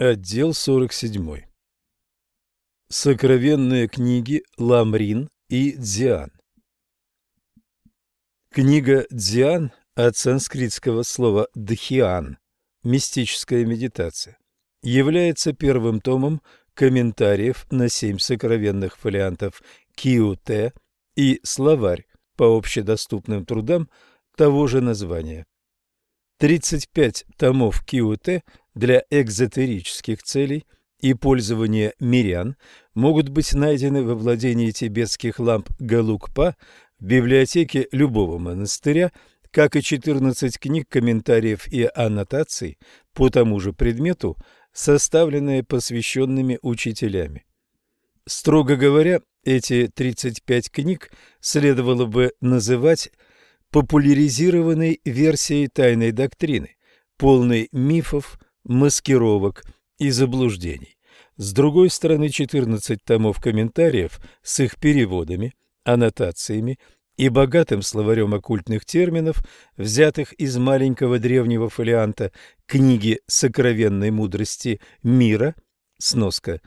Отдел 47. Сокровенные книги Ламрин и Дзиан. Книга Дзиан от санскритского слова «дхиан» – мистическая медитация, является первым томом комментариев на семь сокровенных фолиантов Киу-Те и словарь по общедоступным трудам того же названия. 35 томов Киу-Те для экзотерических целей и пользования мирян могут быть найдены во владении тибетских ламп Галукпа в библиотеке любого монастыря, как и 14 книг, комментариев и аннотаций по тому же предмету, составленные посвященными учителями. Строго говоря, эти 35 книг следовало бы называть популяризированной версией тайной доктрины, полной мифов, маскировок и заблуждений. С другой стороны, 14 томов комментариев с их переводами, аннотациями и богатым словарем оккультных терминов, взятых из маленького древнего фолианта книги сокровенной мудрости мира, сноска.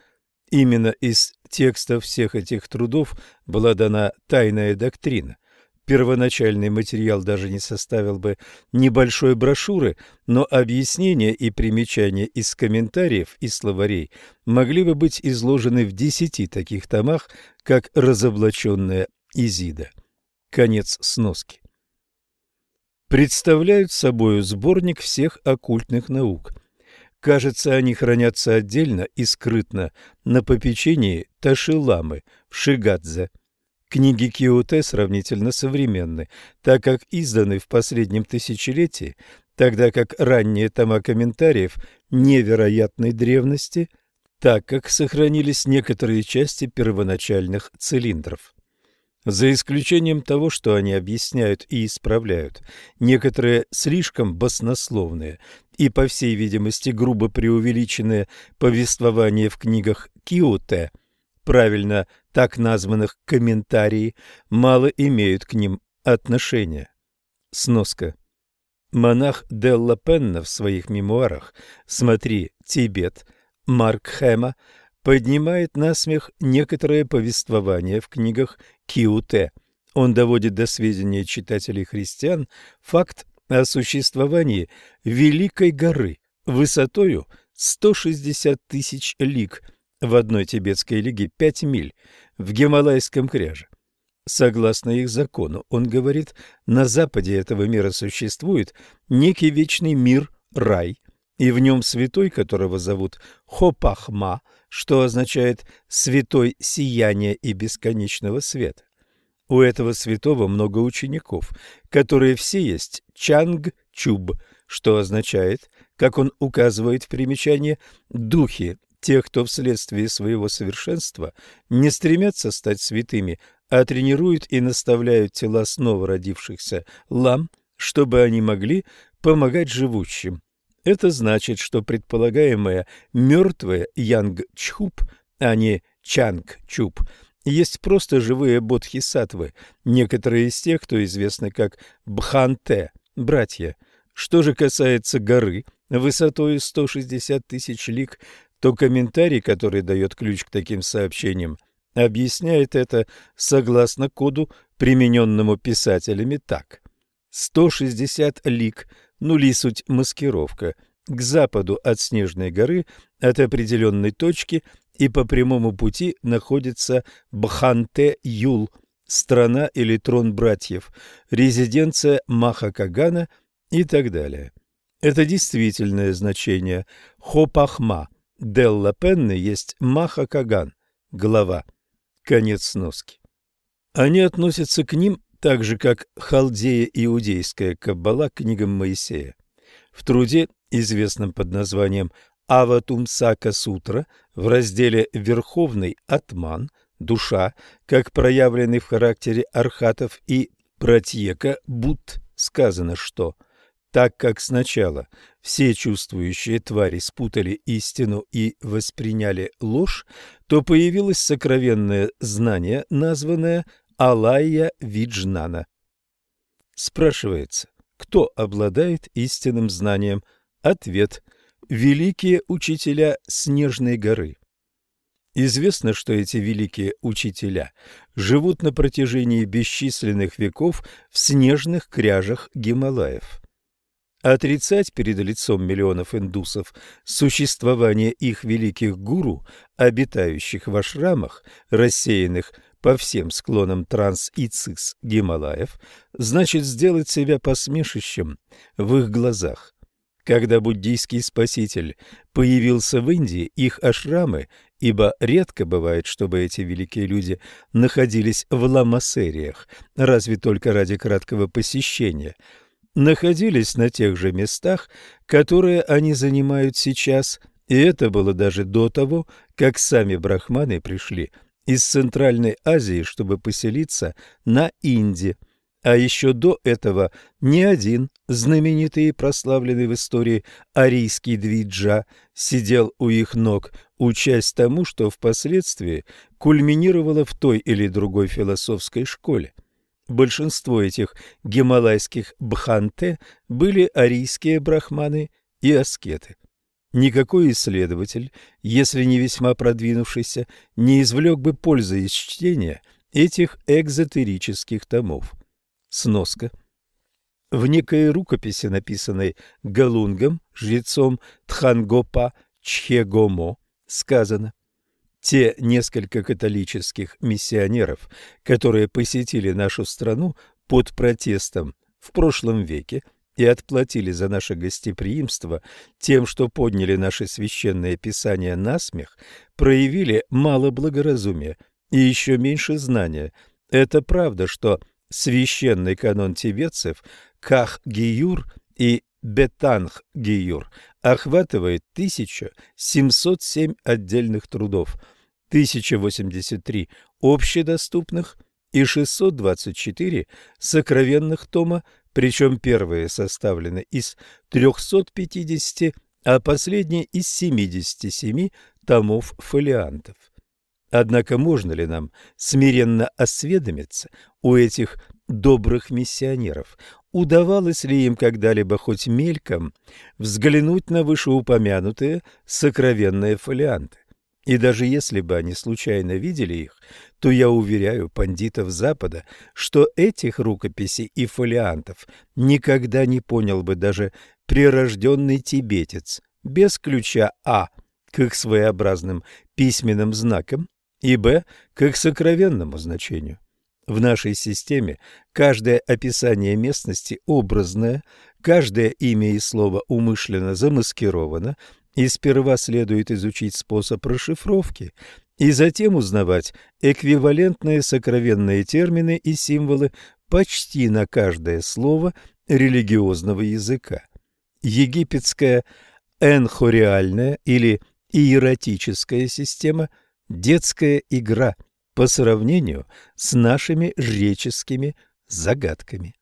Именно из текстов всех этих трудов была дана тайная доктрина, Первоначальный материал даже не составил бы небольшой брошюры, но объяснения и примечания из комментариев и словарей могли бы быть изложены в десяти таких томах, как «Разоблаченная Изида». Конец сноски. Представляют собою сборник всех оккультных наук. Кажется, они хранятся отдельно и скрытно на попечении Ташиламы в Шигадзе – Книги Киоте сравнительно современны, так как изданы в последнем тысячелетии, тогда как ранние тома комментариев невероятной древности, так как сохранились некоторые части первоначальных цилиндров. За исключением того, что они объясняют и исправляют некоторые слишком баснословные и, по всей видимости, грубо преувеличенные повествования в книгах Киоте – правильно так названных комментарии, мало имеют к ним отношения. Сноска. Монах Делла Пенна в своих мемуарах «Смотри, Тибет» Марк Хэма поднимает на смех некоторые повествования в книгах Киуте. Он доводит до сведения читателей христиан факт о существовании Великой горы высотою 160 тысяч лиг – в одной тибетской лиге 5 миль в Гималайском кряже. Согласно их закону, он говорит, на западе этого мира существует некий вечный мир, рай, и в нем святой, которого зовут Хопахма, что означает «святой сияния и бесконечного света». У этого святого много учеников, которые все есть Чанг-Чуб, что означает, как он указывает в примечании, духи тех, кто вследствие своего совершенства не стремятся стать святыми, а тренируют и наставляют тела снова родившихся лам, чтобы они могли помогать живущим. Это значит, что предполагаемое мертвое Янг-Чхуп, а не Чанг-Чуп, есть просто живые бодхисаттвы, некоторые из тех, кто известны как Бханте, братья. Что же касается горы, высотой 160 тысяч лик, то комментарий, который дает ключ к таким сообщениям, объясняет это согласно коду, примененному писателями так. 160 лик, нули суть маскировка, к западу от Снежной горы, от определенной точки и по прямому пути находится Бханте-Юл, страна или трон братьев, резиденция Маха Кагана и так далее. Это действительное значение Хопахма – Делла Пенны есть Маха Каган, глава. Конец сноски. Они относятся к ним так же, как халдея иудейская каббала книгам Моисея. В труде, известном под названием Аватумсака Сутра, в разделе «Верховный Атман», душа, как проявленный в характере архатов и протьека Будд, сказано, что – так как сначала все чувствующие твари спутали истину и восприняли ложь, то появилось сокровенное знание, названное Алайя Виджнана. Спрашивается, кто обладает истинным знанием? Ответ – великие учителя Снежной горы. Известно, что эти великие учителя живут на протяжении бесчисленных веков в снежных кряжах Гималаев. Отрицать перед лицом миллионов индусов существование их великих гуру, обитающих в ашрамах, рассеянных по всем склонам Транс и Гималаев, значит сделать себя посмешищем в их глазах. Когда буддийский спаситель появился в Индии, их ашрамы, ибо редко бывает, чтобы эти великие люди находились в ламасериях, разве только ради краткого посещения, находились на тех же местах, которые они занимают сейчас, и это было даже до того, как сами брахманы пришли из Центральной Азии, чтобы поселиться на Инде. А еще до этого ни один знаменитый и прославленный в истории арийский двиджа сидел у их ног, учась тому, что впоследствии кульминировало в той или другой философской школе. Большинство этих гималайских бханте были арийские брахманы и аскеты. Никакой исследователь, если не весьма продвинувшийся, не извлек бы пользы из чтения этих экзотерических томов. Сноска. В некой рукописи, написанной Галунгом, жрецом Тхангопа Чхегомо, сказано те несколько католических миссионеров, которые посетили нашу страну под протестом в прошлом веке, и отплатили за наше гостеприимство тем, что подняли наше священное писание на смех, проявили мало благоразумия и еще меньше знания. Это правда, что священный канон тибетцев Ках-Гиюр и Бетанг-Гиюр охватывает 1707 отдельных трудов, 1083 общедоступных и 624 сокровенных тома причем первые составлены из 350, а последние из 77 томов фолиантов. Однако можно ли нам смиренно осведомиться у этих добрых миссионеров, удавалось ли им когда-либо хоть мельком взглянуть на вышеупомянутые сокровенные фолианты? И даже если бы они случайно видели их, то я уверяю пандитов Запада, что этих рукописей и фолиантов никогда не понял бы даже прирожденный тибетец без ключа А к их своеобразным письменным знакам и Б к их сокровенному значению. В нашей системе каждое описание местности образное, каждое имя и слово умышленно замаскировано, и сперва следует изучить способ расшифровки, и затем узнавать эквивалентные сокровенные термины и символы почти на каждое слово религиозного языка. Египетская энхориальная или иератическая система – детская игра по сравнению с нашими жреческими загадками.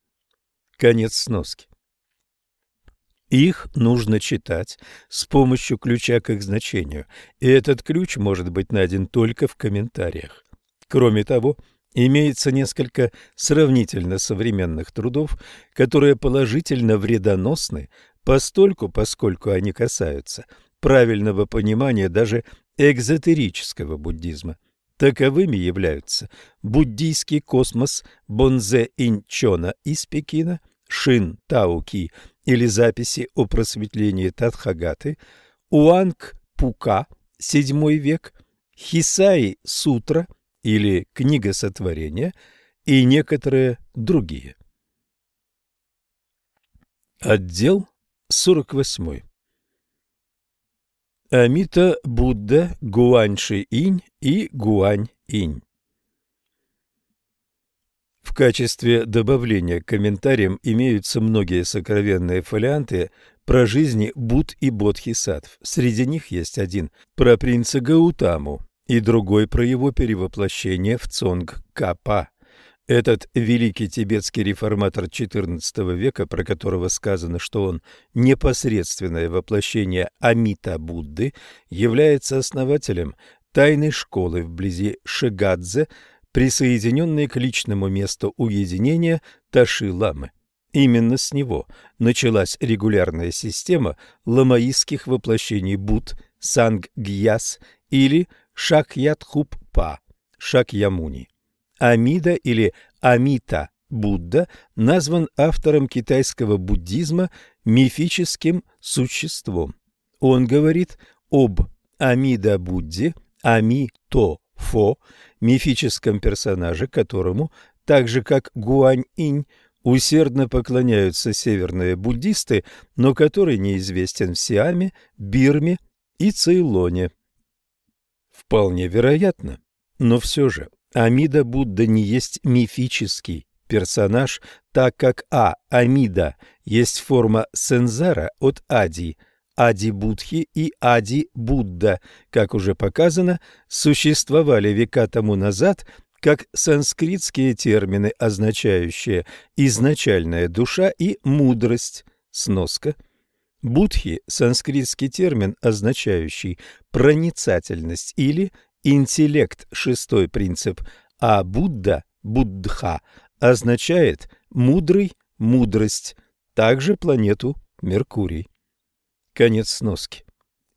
Конец сноски. Их нужно читать с помощью ключа к их значению, и этот ключ может быть найден только в комментариях. Кроме того, имеется несколько сравнительно современных трудов, которые положительно вредоносны постольку, поскольку они касаются правильного понимания даже экзотерического буддизма. Таковыми являются буддийский космос Бонзе Инчона из Пекина, Шин Тауки или записи о просветлении Тадхагаты, Уанг Пука, VII век, Хисаи Сутра или Книга сотворения и некоторые другие. Отдел 48. Амита Будда Гуаньши Инь и Гуань Инь в качестве добавления к комментариям имеются многие сокровенные фолианты про жизни Буд и Бодхисаттв. Среди них есть один про принца Гаутаму и другой про его перевоплощение в Цонг Капа. Этот великий тибетский реформатор XIV века, про которого сказано, что он непосредственное воплощение Амита Будды, является основателем тайной школы вблизи Шигадзе, присоединенные к личному месту уединения Таши-ламы. Именно с него началась регулярная система ламаистских воплощений Буд, Сангьяс или Шакьятхуппа, Шакьямуни. Амида или Амита Будда назван автором китайского буддизма мифическим существом. Он говорит об Амида Будде, Ами-То-Фо, мифическом персонаже, которому, так же как Гуань-Инь, усердно поклоняются северные буддисты, но который неизвестен в Сиаме, Бирме и Цейлоне. Вполне вероятно, но все же Амида Будда не есть мифический персонаж, так как А. Амида есть форма сензара от Ади, Ади Будхи и Ади Будда, как уже показано, существовали века тому назад как санскритские термины, означающие «изначальная душа» и «мудрость», сноска. Будхи – санскритский термин, означающий «проницательность» или «интеллект», шестой принцип, а Будда – Буддха означает «мудрый», «мудрость», также планету Меркурий. Конец сноски.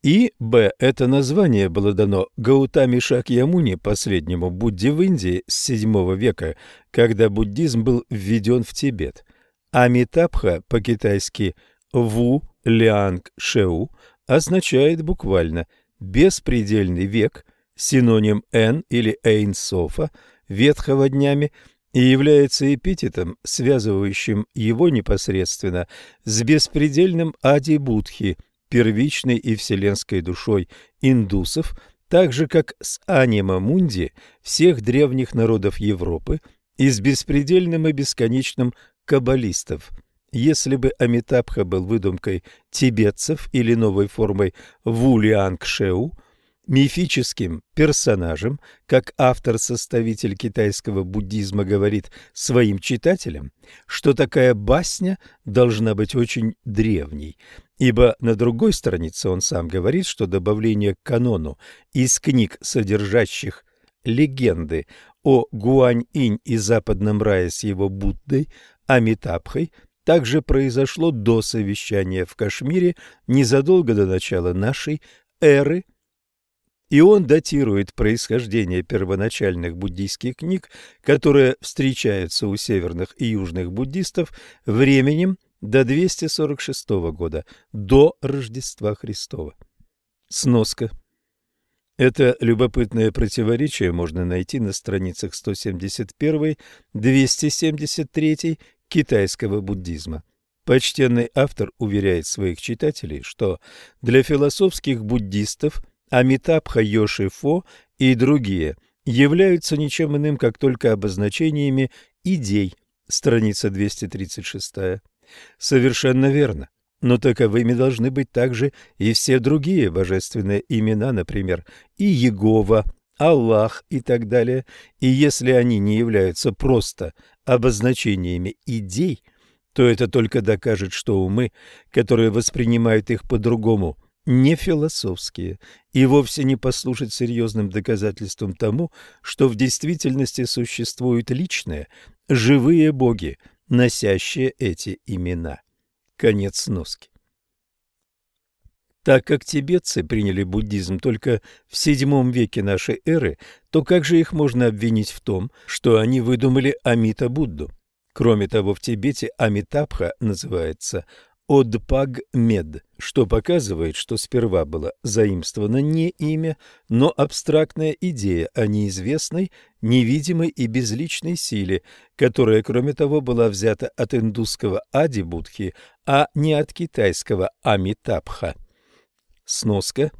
И, б. Это название было дано Гаутами Шакьямуни, последнему Будде в Индии с VII века, когда буддизм был введен в Тибет. Амитабха по-китайски «ву лианг шеу» означает буквально «беспредельный век», синоним «эн» или «эйн софа», ветхого днями, и является эпитетом, связывающим его непосредственно с беспредельным Ади-Будхи – первичной и вселенской душой индусов, так же как с анима мунди всех древних народов Европы и с беспредельным и бесконечным каббалистов. Если бы Амитабха был выдумкой тибетцев или новой формой Вулиангшеу, мифическим персонажем, как автор-составитель китайского буддизма говорит своим читателям, что такая басня должна быть очень древней, ибо на другой странице он сам говорит, что добавление к канону из книг, содержащих легенды о Гуань-инь и западном рае с его Буддой, Амитабхой, также произошло до совещания в Кашмире незадолго до начала нашей эры и он датирует происхождение первоначальных буддийских книг, которые встречаются у северных и южных буддистов, временем до 246 года, до Рождества Христова. Сноска. Это любопытное противоречие можно найти на страницах 171-273 китайского буддизма. Почтенный автор уверяет своих читателей, что для философских буддистов – Амитабха Йоши Фо и другие являются ничем иным, как только обозначениями идей. Страница 236. Совершенно верно. Но таковыми должны быть также и все другие божественные имена, например, и Егова, Аллах и так далее. И если они не являются просто обозначениями идей, то это только докажет, что умы, которые воспринимают их по-другому, не философские и вовсе не послужат серьезным доказательством тому, что в действительности существуют личные, живые боги, носящие эти имена. Конец носки. Так как тибетцы приняли буддизм только в VII веке нашей эры, то как же их можно обвинить в том, что они выдумали Амита-Будду? Кроме того, в Тибете Амитабха называется Одпаг-Мед, что показывает, что сперва было заимствовано не имя, но абстрактная идея о неизвестной, невидимой и безличной силе, которая, кроме того, была взята от индусского Ади-Будхи, а не от китайского Амитабха. Сноска.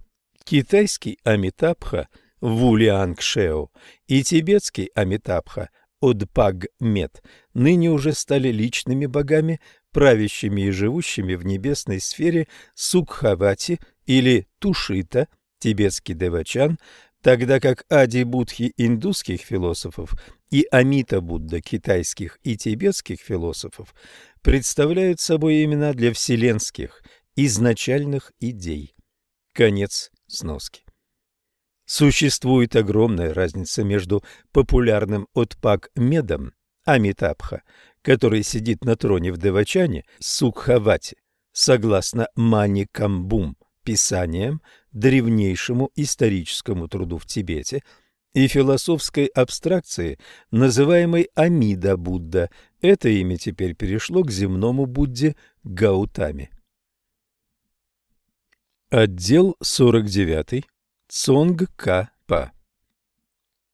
Китайский Амитабха – Вулиангшео и тибетский Амитабха – Одпаг-Мед ныне уже стали личными богами, правящими и живущими в небесной сфере Сукхавати или Тушита, тибетский Девачан, тогда как Ади-Будхи индусских философов и Амита-Будда китайских и тибетских философов представляют собой имена для вселенских изначальных идей. Конец сноски. Существует огромная разница между популярным отпак-медом Амитабха, который сидит на троне в Девачане, Сукхавати, согласно Мани Камбум, писаниям, древнейшему историческому труду в Тибете, и философской абстракции, называемой Амида Будда. Это имя теперь перешло к земному Будде Гаутами. Отдел 49. Цонг-Ка-Па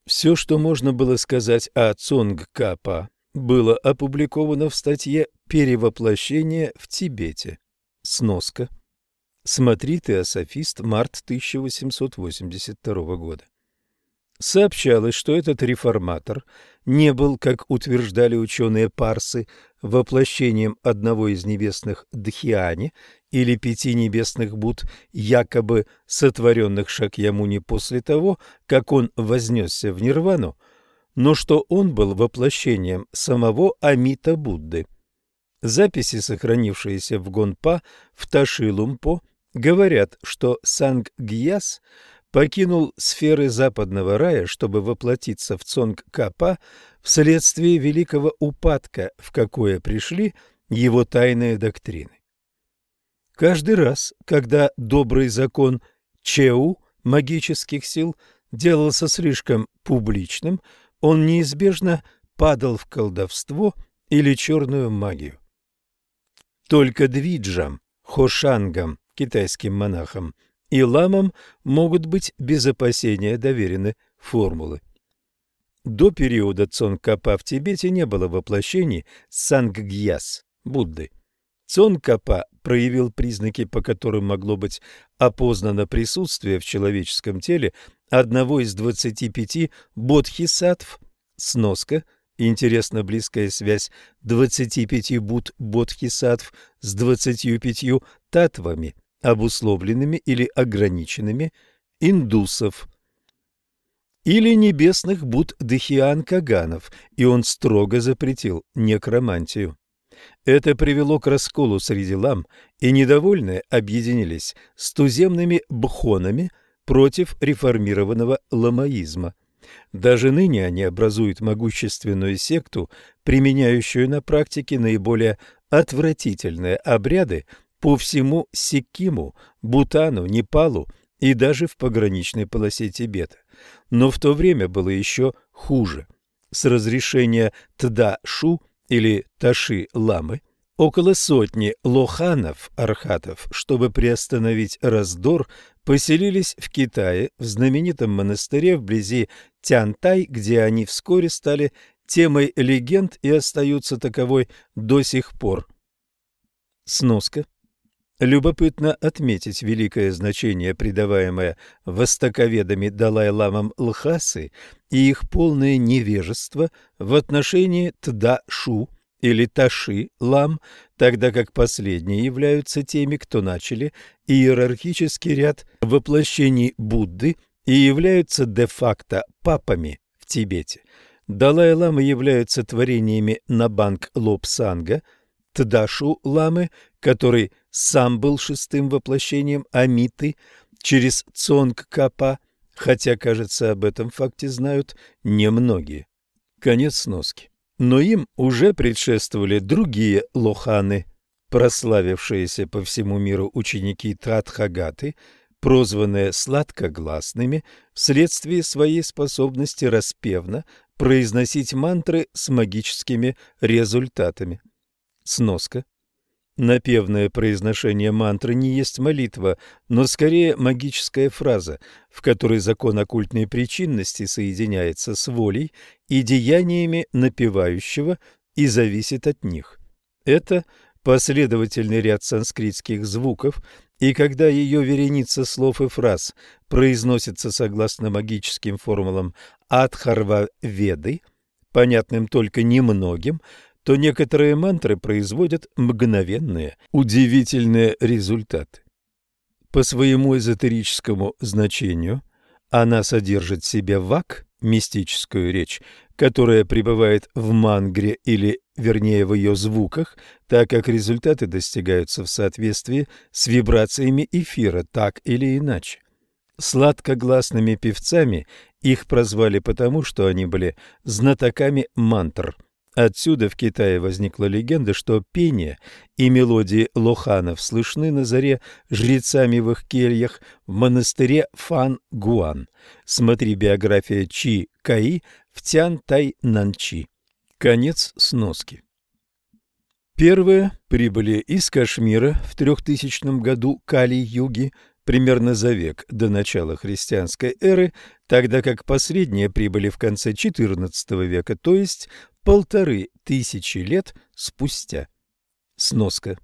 Все, что можно было сказать о Цонг-Ка-Па, было опубликовано в статье «Перевоплощение в Тибете». Сноска. Смотри Теософист, март 1882 года. Сообщалось, что этот реформатор не был, как утверждали ученые Парсы, воплощением одного из небесных Дхиани или пяти небесных Буд, якобы сотворенных Шакьямуни после того, как он вознесся в нирвану, но что он был воплощением самого Амита Будды. Записи, сохранившиеся в Гонпа в Ташилумпо, говорят, что Санг-Гьяс покинул сферы западного рая, чтобы воплотиться в Цонг-Капа вследствие великого упадка, в какое пришли его тайные доктрины. Каждый раз, когда добрый закон Чеу магических сил делался слишком публичным, он неизбежно падал в колдовство или черную магию. Только двиджам, хошангам, китайским монахам и ламам могут быть без опасения доверены формулы. До периода Цонкапа в Тибете не было воплощений Санггьяс, Будды. Цонкапа проявил признаки, по которым могло быть опознано присутствие в человеческом теле одного из 25 бодхисаттв, сноска, интересно близкая связь 25 буд бодхисаттв с 25 татвами, обусловленными или ограниченными, индусов – или небесных буд Дхиан Каганов, и он строго запретил некромантию. Это привело к расколу среди лам, и недовольные объединились с туземными бхонами против реформированного ламаизма. Даже ныне они образуют могущественную секту, применяющую на практике наиболее отвратительные обряды по всему Сиккиму, Бутану, Непалу и даже в пограничной полосе Тибета. Но в то время было еще хуже. С разрешения Тда-Шу или Таши-Ламы около сотни лоханов-архатов, чтобы приостановить раздор, поселились в Китае в знаменитом монастыре вблизи Тянтай, где они вскоре стали темой легенд и остаются таковой до сих пор. Сноска Любопытно отметить великое значение, придаваемое востоковедами Далай-ламам Лхасы и их полное невежество в отношении Тда-Шу или Таши-лам, тогда как последние являются теми, кто начали иерархический ряд воплощений Будды и являются де-факто папами в Тибете. Далай-ламы являются творениями Набанг Лобсанга – Тдашу Ламы, который сам был шестым воплощением Амиты через Цонг Капа, хотя, кажется, об этом факте знают немногие. Конец сноски. Но им уже предшествовали другие лоханы, прославившиеся по всему миру ученики Тадхагаты, прозванные сладкогласными вследствие своей способности распевно произносить мантры с магическими результатами. Сноска. Напевное произношение мантры не есть молитва, но скорее магическая фраза, в которой закон оккультной причинности соединяется с волей и деяниями напевающего и зависит от них. Это последовательный ряд санскритских звуков, и когда ее вереница слов и фраз произносится согласно магическим формулам Адхарва-веды, понятным только немногим, то некоторые мантры производят мгновенные, удивительные результаты. По своему эзотерическому значению она содержит в себе вак, мистическую речь, которая пребывает в мангре или, вернее, в ее звуках, так как результаты достигаются в соответствии с вибрациями эфира, так или иначе. Сладкогласными певцами их прозвали потому, что они были знатоками мантр – Отсюда в Китае возникла легенда, что пение и мелодии лоханов слышны на заре жрецами в их кельях в монастыре Фан-Гуан. Смотри биография Чи Каи в Тян-Тай-Нанчи. Конец сноски. Первые прибыли из Кашмира в 3000 году Кали-Юги, примерно за век до начала христианской эры, тогда как последние прибыли в конце XIV века, то есть полторы тысячи лет спустя. Сноска.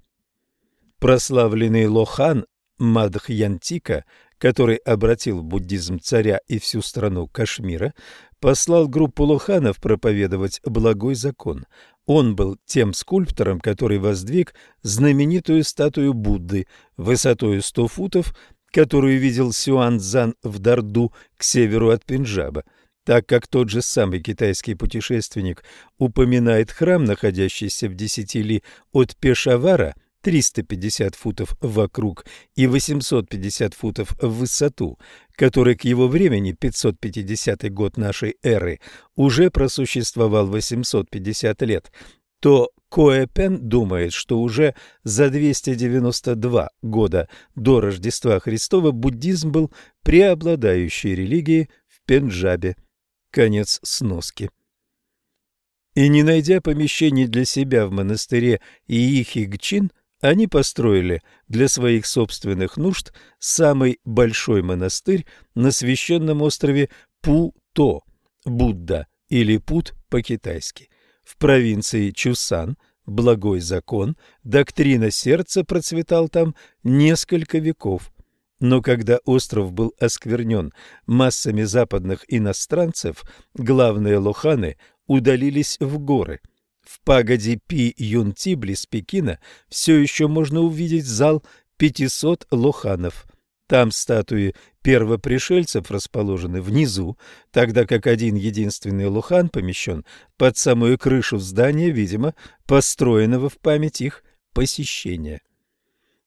Прославленный Лохан Мадхьянтика, который обратил в буддизм царя и всю страну Кашмира, послал группу лоханов проповедовать благой закон. Он был тем скульптором, который воздвиг знаменитую статую Будды высотой 100 футов, которую видел Сюанцзан в Дарду к северу от Пенджаба так как тот же самый китайский путешественник упоминает храм, находящийся в десяти ли от Пешавара, 350 футов вокруг и 850 футов в высоту, который к его времени, 550 год нашей эры, уже просуществовал 850 лет, то Коэпен думает, что уже за 292 года до Рождества Христова буддизм был преобладающей религией в Пенджабе. Конец сноски. И не найдя помещений для себя в монастыре Иихигчин, они построили для своих собственных нужд самый большой монастырь на священном острове Пу-То, Будда или Пут по-китайски. В провинции Чусан благой закон, доктрина сердца процветал там несколько веков. Но когда остров был осквернен массами западных иностранцев, главные лоханы удалились в горы. В пагоде Пи-Юнти близ Пекина все еще можно увидеть зал 500 лоханов. Там статуи первопришельцев расположены внизу, тогда как один единственный лухан помещен под самую крышу здания, видимо, построенного в память их посещения.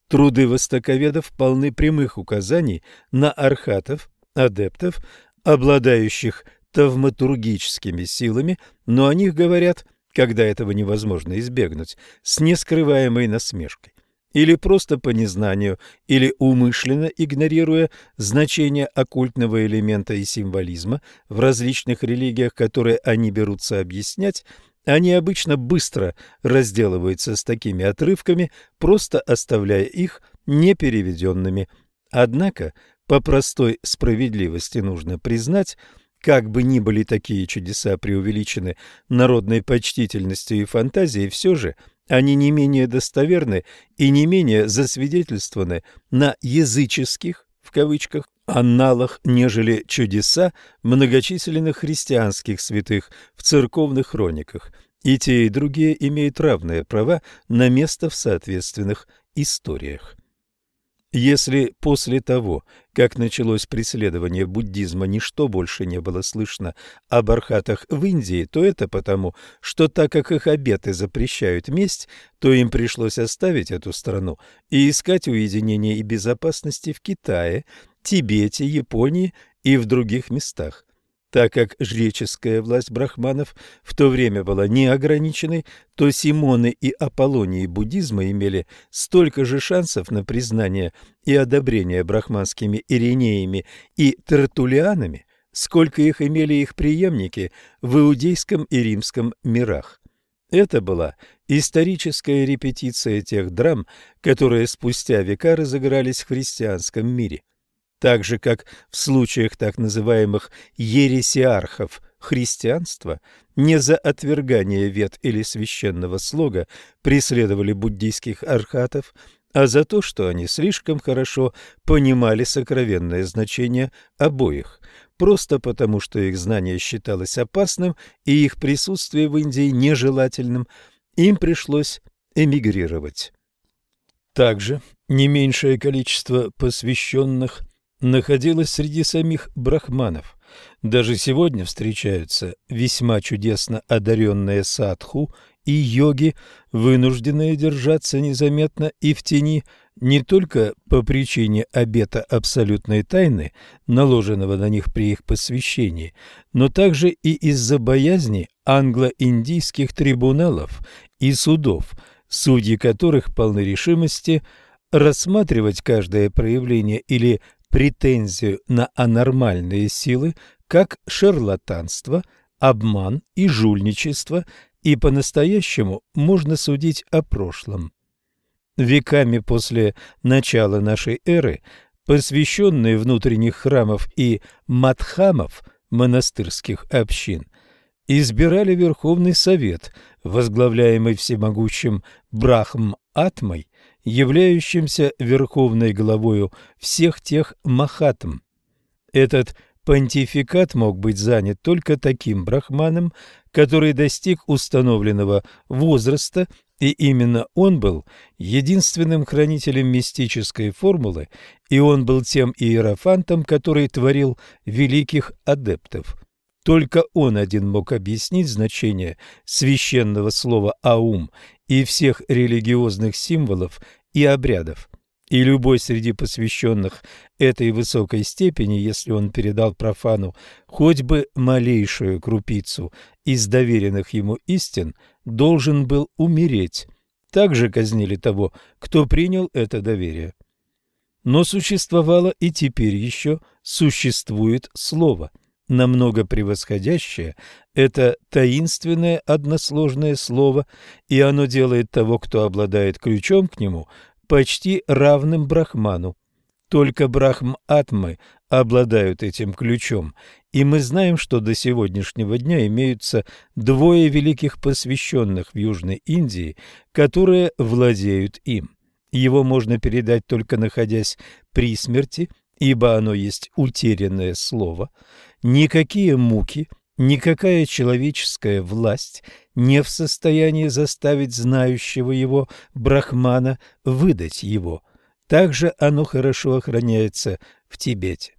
Труды востоковедов полны прямых указаний на архатов, адептов, обладающих тавматургическими силами, но о них говорят, когда этого невозможно избегнуть, с нескрываемой насмешкой или просто по незнанию, или умышленно игнорируя значение оккультного элемента и символизма в различных религиях, которые они берутся объяснять, они обычно быстро разделываются с такими отрывками, просто оставляя их непереведенными. Однако, по простой справедливости нужно признать, как бы ни были такие чудеса преувеличены народной почтительностью и фантазией, все же они не менее достоверны и не менее засвидетельствованы на языческих, в кавычках, анналах, нежели чудеса многочисленных христианских святых в церковных хрониках. И те, и другие имеют равные права на место в соответственных историях. Если после того, как началось преследование буддизма, ничто больше не было слышно о бархатах в Индии, то это потому, что так как их обеты запрещают месть, то им пришлось оставить эту страну и искать уединение и безопасности в Китае, Тибете, Японии и в других местах. Так как жреческая власть брахманов в то время была неограниченной, то Симоны и Аполлонии буддизма имели столько же шансов на признание и одобрение брахманскими иринеями и тертулианами, сколько их имели их преемники в иудейском и римском мирах. Это была историческая репетиция тех драм, которые спустя века разыгрались в христианском мире так же, как в случаях так называемых ересиархов христианства, не за отвергание вет или священного слога преследовали буддийских архатов, а за то, что они слишком хорошо понимали сокровенное значение обоих, просто потому, что их знание считалось опасным и их присутствие в Индии нежелательным, им пришлось эмигрировать. Также не меньшее количество посвященных находилась среди самих брахманов. Даже сегодня встречаются весьма чудесно одаренные садху и йоги, вынужденные держаться незаметно и в тени не только по причине обета абсолютной тайны, наложенного на них при их посвящении, но также и из-за боязни англо-индийских трибуналов и судов, судьи которых полны решимости рассматривать каждое проявление или претензию на анормальные силы как шарлатанство, обман и жульничество, и по-настоящему можно судить о прошлом. Веками после начала нашей эры посвященные внутренних храмов и матхамов монастырских общин избирали Верховный Совет, возглавляемый всемогущим Брахм-Атмой, являющимся верховной главою всех тех махатм. Этот понтификат мог быть занят только таким брахманом, который достиг установленного возраста, и именно он был единственным хранителем мистической формулы, и он был тем иерофантом, который творил великих адептов. Только он один мог объяснить значение священного слова «аум» и всех религиозных символов и обрядов. И любой среди посвященных этой высокой степени, если он передал профану хоть бы малейшую крупицу из доверенных ему истин, должен был умереть. Так же казнили того, кто принял это доверие. Но существовало и теперь еще существует слово, намного превосходящее это таинственное односложное слово, и оно делает того, кто обладает ключом к нему, почти равным брахману. Только брахм-атмы обладают этим ключом, и мы знаем, что до сегодняшнего дня имеются двое великих посвященных в Южной Индии, которые владеют им. Его можно передать только находясь при смерти, ибо оно есть утерянное слово. Никакие муки, никакая человеческая власть не в состоянии заставить знающего его брахмана выдать его. Также оно хорошо охраняется в Тибете.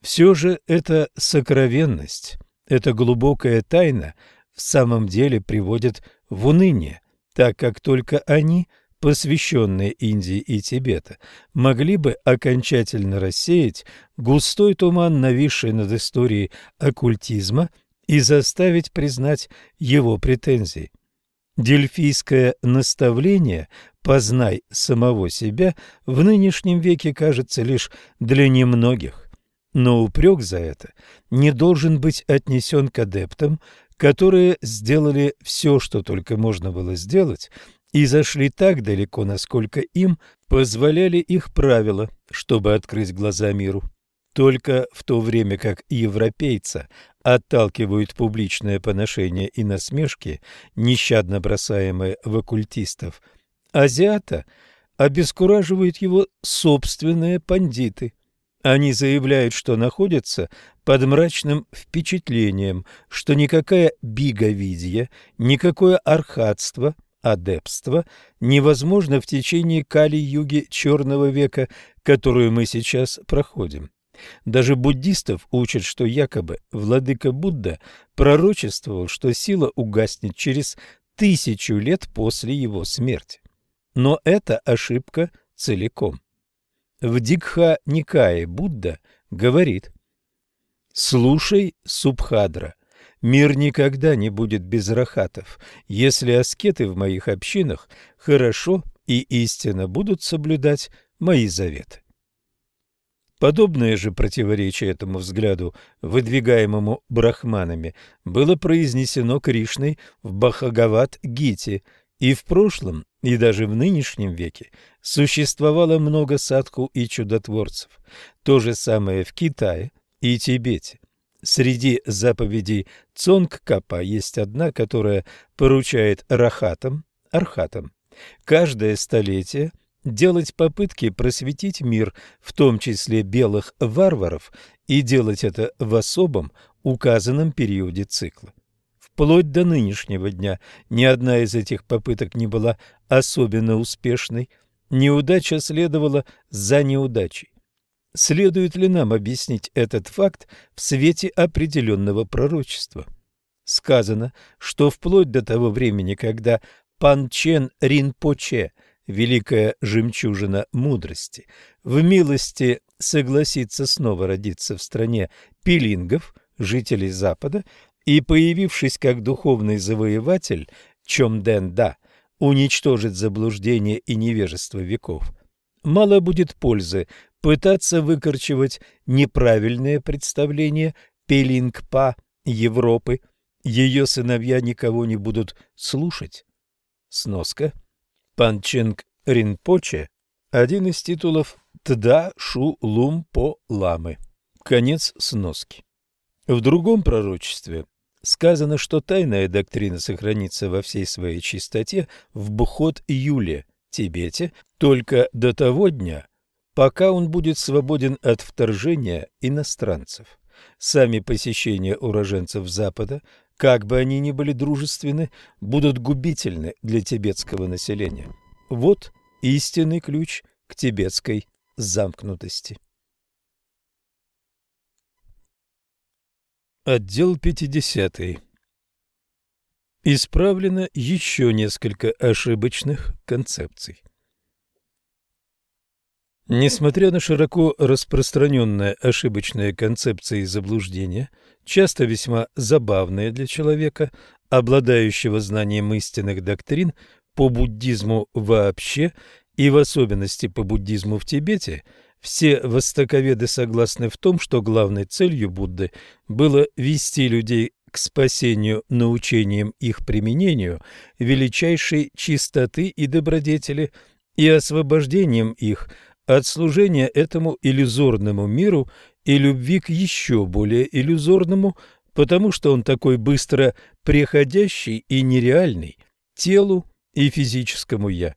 Все же эта сокровенность, эта глубокая тайна в самом деле приводит в уныние, так как только они, посвященные Индии и Тибета, могли бы окончательно рассеять густой туман, нависший над историей оккультизма – и заставить признать его претензии. Дельфийское наставление «познай самого себя» в нынешнем веке кажется лишь для немногих, но упрек за это не должен быть отнесен к адептам, которые сделали все, что только можно было сделать, и зашли так далеко, насколько им позволяли их правила, чтобы открыть глаза миру. Только в то время как европейца отталкивают публичное поношение и насмешки, нещадно бросаемые в оккультистов, азиата обескураживают его собственные пандиты. Они заявляют, что находятся под мрачным впечатлением, что никакая биговидия, никакое архатство, адепство невозможно в течение кали-юги черного века, которую мы сейчас проходим. Даже буддистов учат, что якобы владыка Будда пророчествовал, что сила угаснет через тысячу лет после его смерти. Но это ошибка целиком. В Дикха Никае Будда говорит «Слушай, Субхадра, мир никогда не будет без рахатов, если аскеты в моих общинах хорошо и истинно будут соблюдать мои заветы». Подобное же противоречие этому взгляду, выдвигаемому брахманами, было произнесено Кришной в Бхагават-гите, и в прошлом, и даже в нынешнем веке существовало много садху и чудотворцев. То же самое в Китае и Тибете. Среди заповедей Цонгкапа есть одна, которая поручает рахатам, архатам. Каждое столетие – делать попытки просветить мир, в том числе белых варваров, и делать это в особом указанном периоде цикла. Вплоть до нынешнего дня ни одна из этих попыток не была особенно успешной, неудача следовала за неудачей. Следует ли нам объяснить этот факт в свете определенного пророчества? Сказано, что вплоть до того времени, когда Панчен Ринпоче – великая жемчужина мудрости, в милости согласится снова родиться в стране пилингов, жителей Запада, и, появившись как духовный завоеватель, Чомден Да, уничтожит заблуждение и невежество веков, мало будет пользы пытаться выкорчевать неправильное представление Пелингпа Европы, ее сыновья никого не будут слушать. Сноска. Панченг Ринпоче – один из титулов Тда Шу Лум По Ламы. Конец сноски. В другом пророчестве сказано, что тайная доктрина сохранится во всей своей чистоте в Бхот-Юле, Тибете, только до того дня, пока он будет свободен от вторжения иностранцев. Сами посещения уроженцев Запада, как бы они ни были дружественны, будут губительны для тибетского населения. Вот истинный ключ к тибетской замкнутости. Отдел 50. Исправлено еще несколько ошибочных концепций. Несмотря на широко распространенные ошибочные концепции заблуждения, часто весьма забавные для человека, обладающего знанием истинных доктрин по буддизму вообще и в особенности по буддизму в Тибете, все востоковеды согласны в том, что главной целью Будды было вести людей к спасению научением их применению величайшей чистоты и добродетели и освобождением их от служения этому иллюзорному миру и любви к еще более иллюзорному, потому что он такой быстро преходящий и нереальный телу и физическому «я».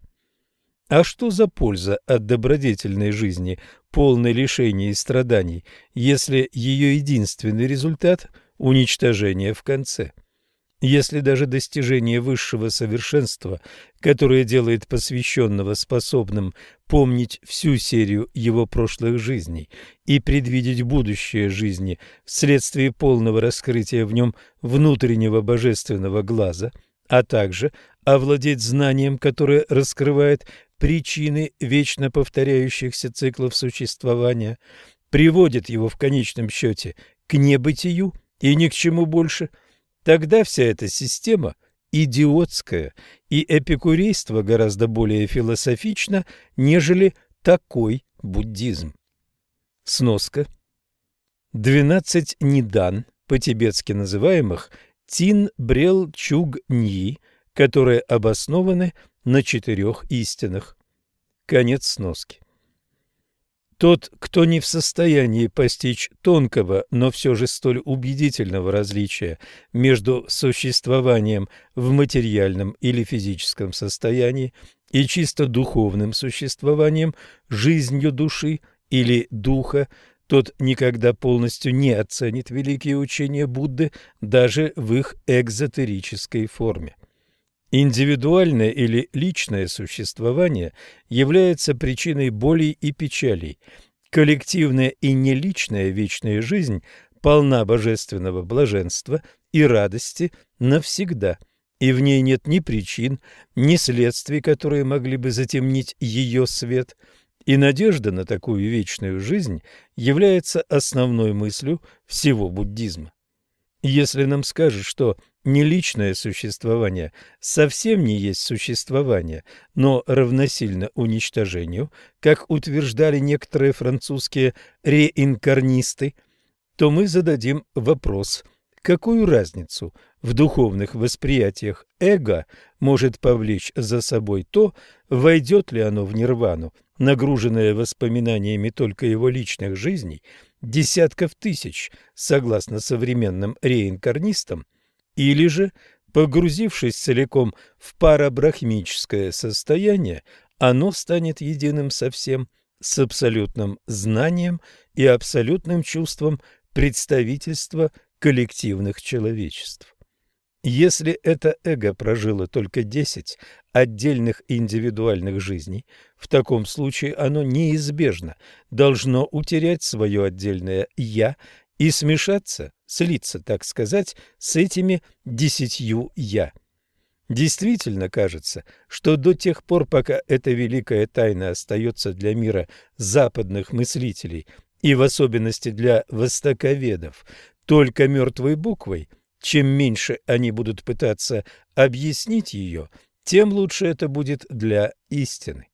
А что за польза от добродетельной жизни, полной лишений и страданий, если ее единственный результат – уничтожение в конце? Если даже достижение высшего совершенства, которое делает посвященного способным помнить всю серию его прошлых жизней и предвидеть будущее жизни вследствие полного раскрытия в нем внутреннего божественного глаза, а также овладеть знанием, которое раскрывает причины вечно повторяющихся циклов существования, приводит его в конечном счете к небытию и ни к чему больше, тогда вся эта система идиотская, и эпикурейство гораздо более философично, нежели такой буддизм. Сноска. Двенадцать нидан, по-тибетски называемых Тин Брел Чуг Ньи, которые обоснованы на четырех истинах. Конец сноски. Тот, кто не в состоянии постичь тонкого, но все же столь убедительного различия между существованием в материальном или физическом состоянии и чисто духовным существованием, жизнью души или духа, тот никогда полностью не оценит великие учения Будды даже в их экзотерической форме. Индивидуальное или личное существование является причиной болей и печалей. Коллективная и неличная вечная жизнь полна божественного блаженства и радости навсегда, и в ней нет ни причин, ни следствий, которые могли бы затемнить ее свет, и надежда на такую вечную жизнь является основной мыслью всего буддизма. Если нам скажут, что не личное существование совсем не есть существование, но равносильно уничтожению, как утверждали некоторые французские реинкарнисты, то мы зададим вопрос, какую разницу в духовных восприятиях эго может повлечь за собой то, войдет ли оно в нирвану, нагруженное воспоминаниями только его личных жизней, десятков тысяч, согласно современным реинкарнистам, или же, погрузившись целиком в парабрахмическое состояние, оно станет единым со всем, с абсолютным знанием и абсолютным чувством представительства коллективных человечеств. Если это эго прожило только десять отдельных индивидуальных жизней, в таком случае оно неизбежно должно утерять свое отдельное «я» и смешаться, слиться, так сказать, с этими десятью «я». Действительно кажется, что до тех пор, пока эта великая тайна остается для мира западных мыслителей и в особенности для востоковедов только мертвой буквой – чем меньше они будут пытаться объяснить ее, тем лучше это будет для истины.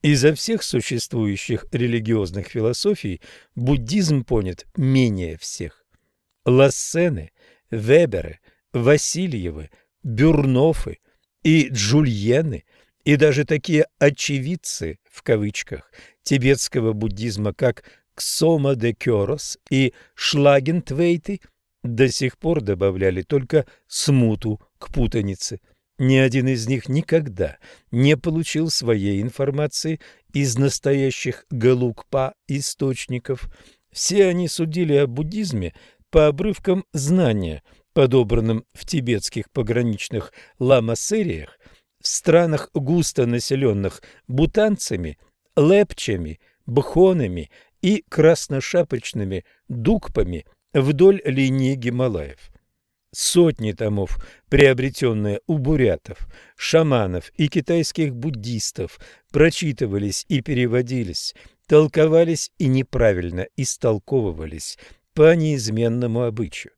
Изо всех существующих религиозных философий буддизм понят менее всех. Лассены, Веберы, Васильевы, Бюрнофы и Джульены, и даже такие «очевидцы» в кавычках тибетского буддизма, как Ксома де Кёрос и Шлагентвейты, до сих пор добавляли только смуту к путанице – ни один из них никогда не получил своей информации из настоящих галукпа источников. Все они судили о буддизме по обрывкам знания, подобранным в тибетских пограничных ламасериях, в странах густо населенных бутанцами, лепчами, бхонами и красношапочными дукпами вдоль линии Гималаев. Сотни томов, приобретенные у бурятов, шаманов и китайских буддистов, прочитывались и переводились, толковались и неправильно истолковывались по неизменному обычаю.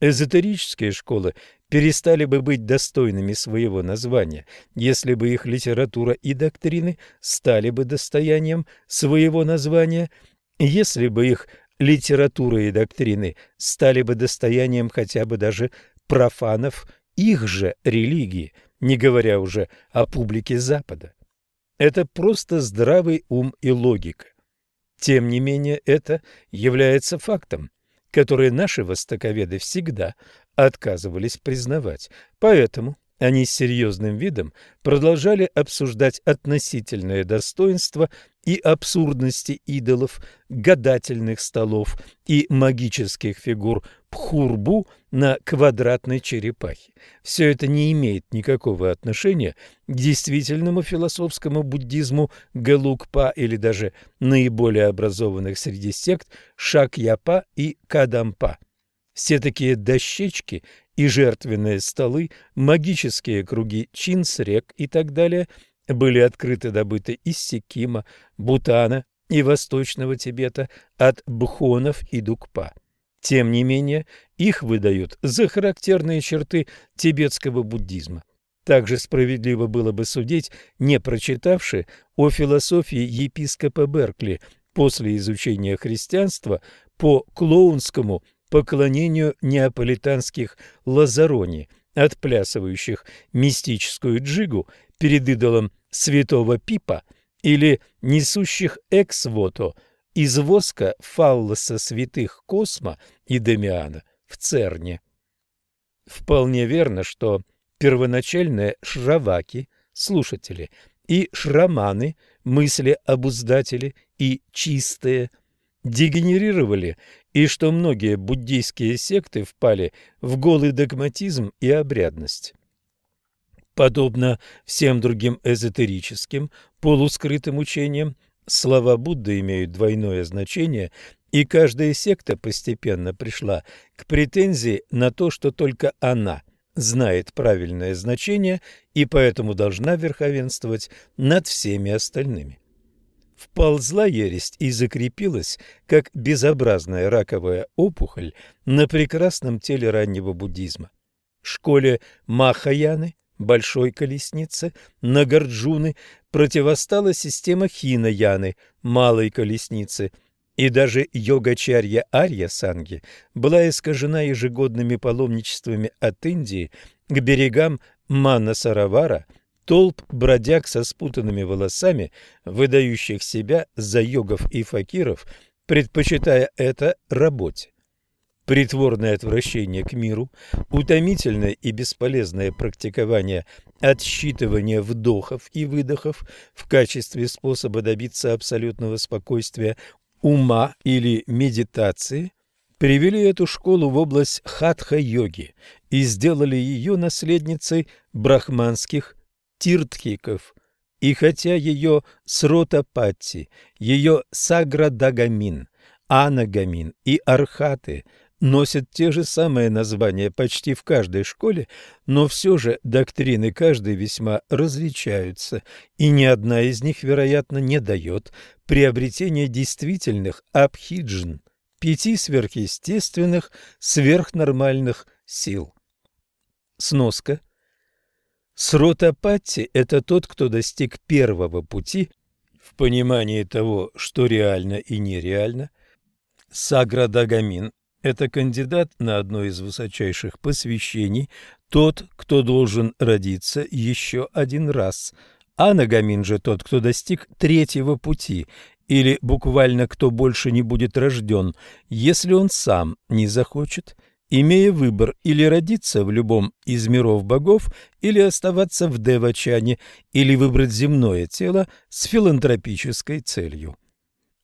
Эзотерические школы перестали бы быть достойными своего названия, если бы их литература и доктрины стали бы достоянием своего названия, если бы их литература и доктрины стали бы достоянием хотя бы даже профанов их же религии, не говоря уже о публике Запада. Это просто здравый ум и логика. Тем не менее, это является фактом, который наши востоковеды всегда отказывались признавать. Поэтому они с серьезным видом продолжали обсуждать относительное достоинство и абсурдности идолов, гадательных столов и магических фигур Пхурбу на квадратной черепахе. Все это не имеет никакого отношения к действительному философскому буддизму Галукпа или даже наиболее образованных среди сект Шакьяпа и Кадампа. Все такие дощечки и жертвенные столы, магические круги Чинсрек и так далее были открыты добыты из Сикима, Бутана и Восточного Тибета от бхонов и дукпа. Тем не менее, их выдают за характерные черты тибетского буддизма. Также справедливо было бы судить, не прочитавши о философии епископа Беркли после изучения христианства по клоунскому поклонению неаполитанских лазарони, отплясывающих мистическую джигу перед идолом святого Пипа или несущих экс-вото из воска фаллоса святых Косма и Демиана в Церне. Вполне верно, что первоначальные шраваки, слушатели, и шраманы, мысли-обуздатели и чистые, дегенерировали и что многие буддийские секты впали в голый догматизм и обрядность. Подобно всем другим эзотерическим, полускрытым учениям, слова Будды имеют двойное значение, и каждая секта постепенно пришла к претензии на то, что только она знает правильное значение и поэтому должна верховенствовать над всеми остальными вползла ересь и закрепилась, как безобразная раковая опухоль на прекрасном теле раннего буддизма. Школе Махаяны, большой колесницы, Нагарджуны противостала система Хинаяны, малой колесницы, и даже йогачарья Арья Санги была искажена ежегодными паломничествами от Индии к берегам Манасаравара – толп бродяг со спутанными волосами, выдающих себя за йогов и факиров, предпочитая это работе. Притворное отвращение к миру, утомительное и бесполезное практикование отсчитывания вдохов и выдохов в качестве способа добиться абсолютного спокойствия ума или медитации привели эту школу в область хатха-йоги и сделали ее наследницей брахманских тиртхиков, и хотя ее сротапатти, ее саградагамин, анагамин и архаты носят те же самые названия почти в каждой школе, но все же доктрины каждой весьма различаются, и ни одна из них, вероятно, не дает приобретения действительных абхиджн, пяти сверхъестественных, сверхнормальных сил. Сноска. Сротапатти – это тот, кто достиг первого пути в понимании того, что реально и нереально. Саградагамин – это кандидат на одно из высочайших посвящений, тот, кто должен родиться еще один раз. А Нагамин же тот, кто достиг третьего пути, или буквально кто больше не будет рожден, если он сам не захочет – имея выбор или родиться в любом из миров богов, или оставаться в Девачане, или выбрать земное тело с филантропической целью.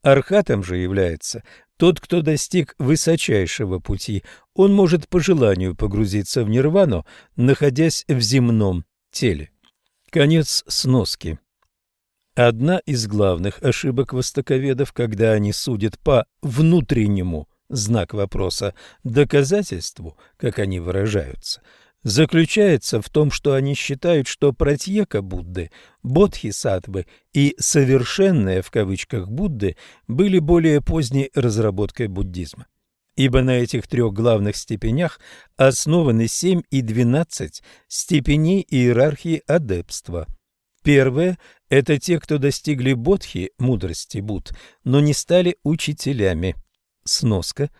Архатом же является тот, кто достиг высочайшего пути. Он может по желанию погрузиться в нирвану, находясь в земном теле. Конец сноски. Одна из главных ошибок востоковедов, когда они судят по внутреннему знак вопроса, доказательству, как они выражаются, заключается в том, что они считают, что пратьека Будды, бодхисаттвы и «совершенные» в кавычках Будды были более поздней разработкой буддизма. Ибо на этих трех главных степенях основаны семь и двенадцать степеней иерархии адепства. Первое – это те, кто достигли бодхи, мудрости Будд, но не стали учителями – Сноска.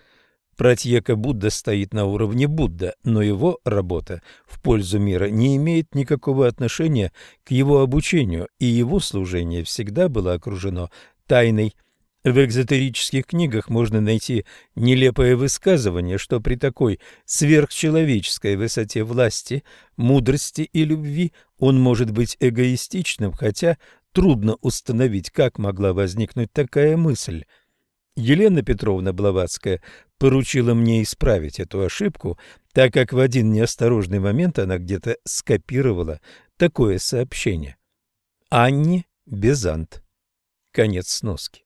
Пратьека Будда стоит на уровне Будда, но его работа в пользу мира не имеет никакого отношения к его обучению, и его служение всегда было окружено тайной. В экзотерических книгах можно найти нелепое высказывание, что при такой сверхчеловеческой высоте власти, мудрости и любви он может быть эгоистичным, хотя трудно установить, как могла возникнуть такая мысль – Елена Петровна Блаватская поручила мне исправить эту ошибку, так как в один неосторожный момент она где-то скопировала такое сообщение. Анне Безант. Конец сноски.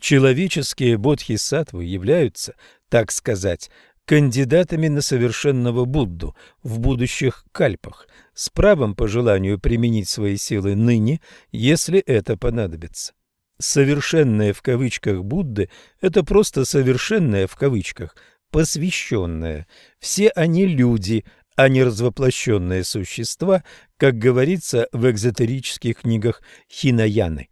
Человеческие бодхисаттвы являются, так сказать, кандидатами на совершенного Будду в будущих кальпах, с правом по желанию применить свои силы ныне, если это понадобится. Совершенное в кавычках Будды – это просто совершенное в кавычках, посвященное. Все они люди, а не развоплощенные существа, как говорится в экзотерических книгах Хинаяны.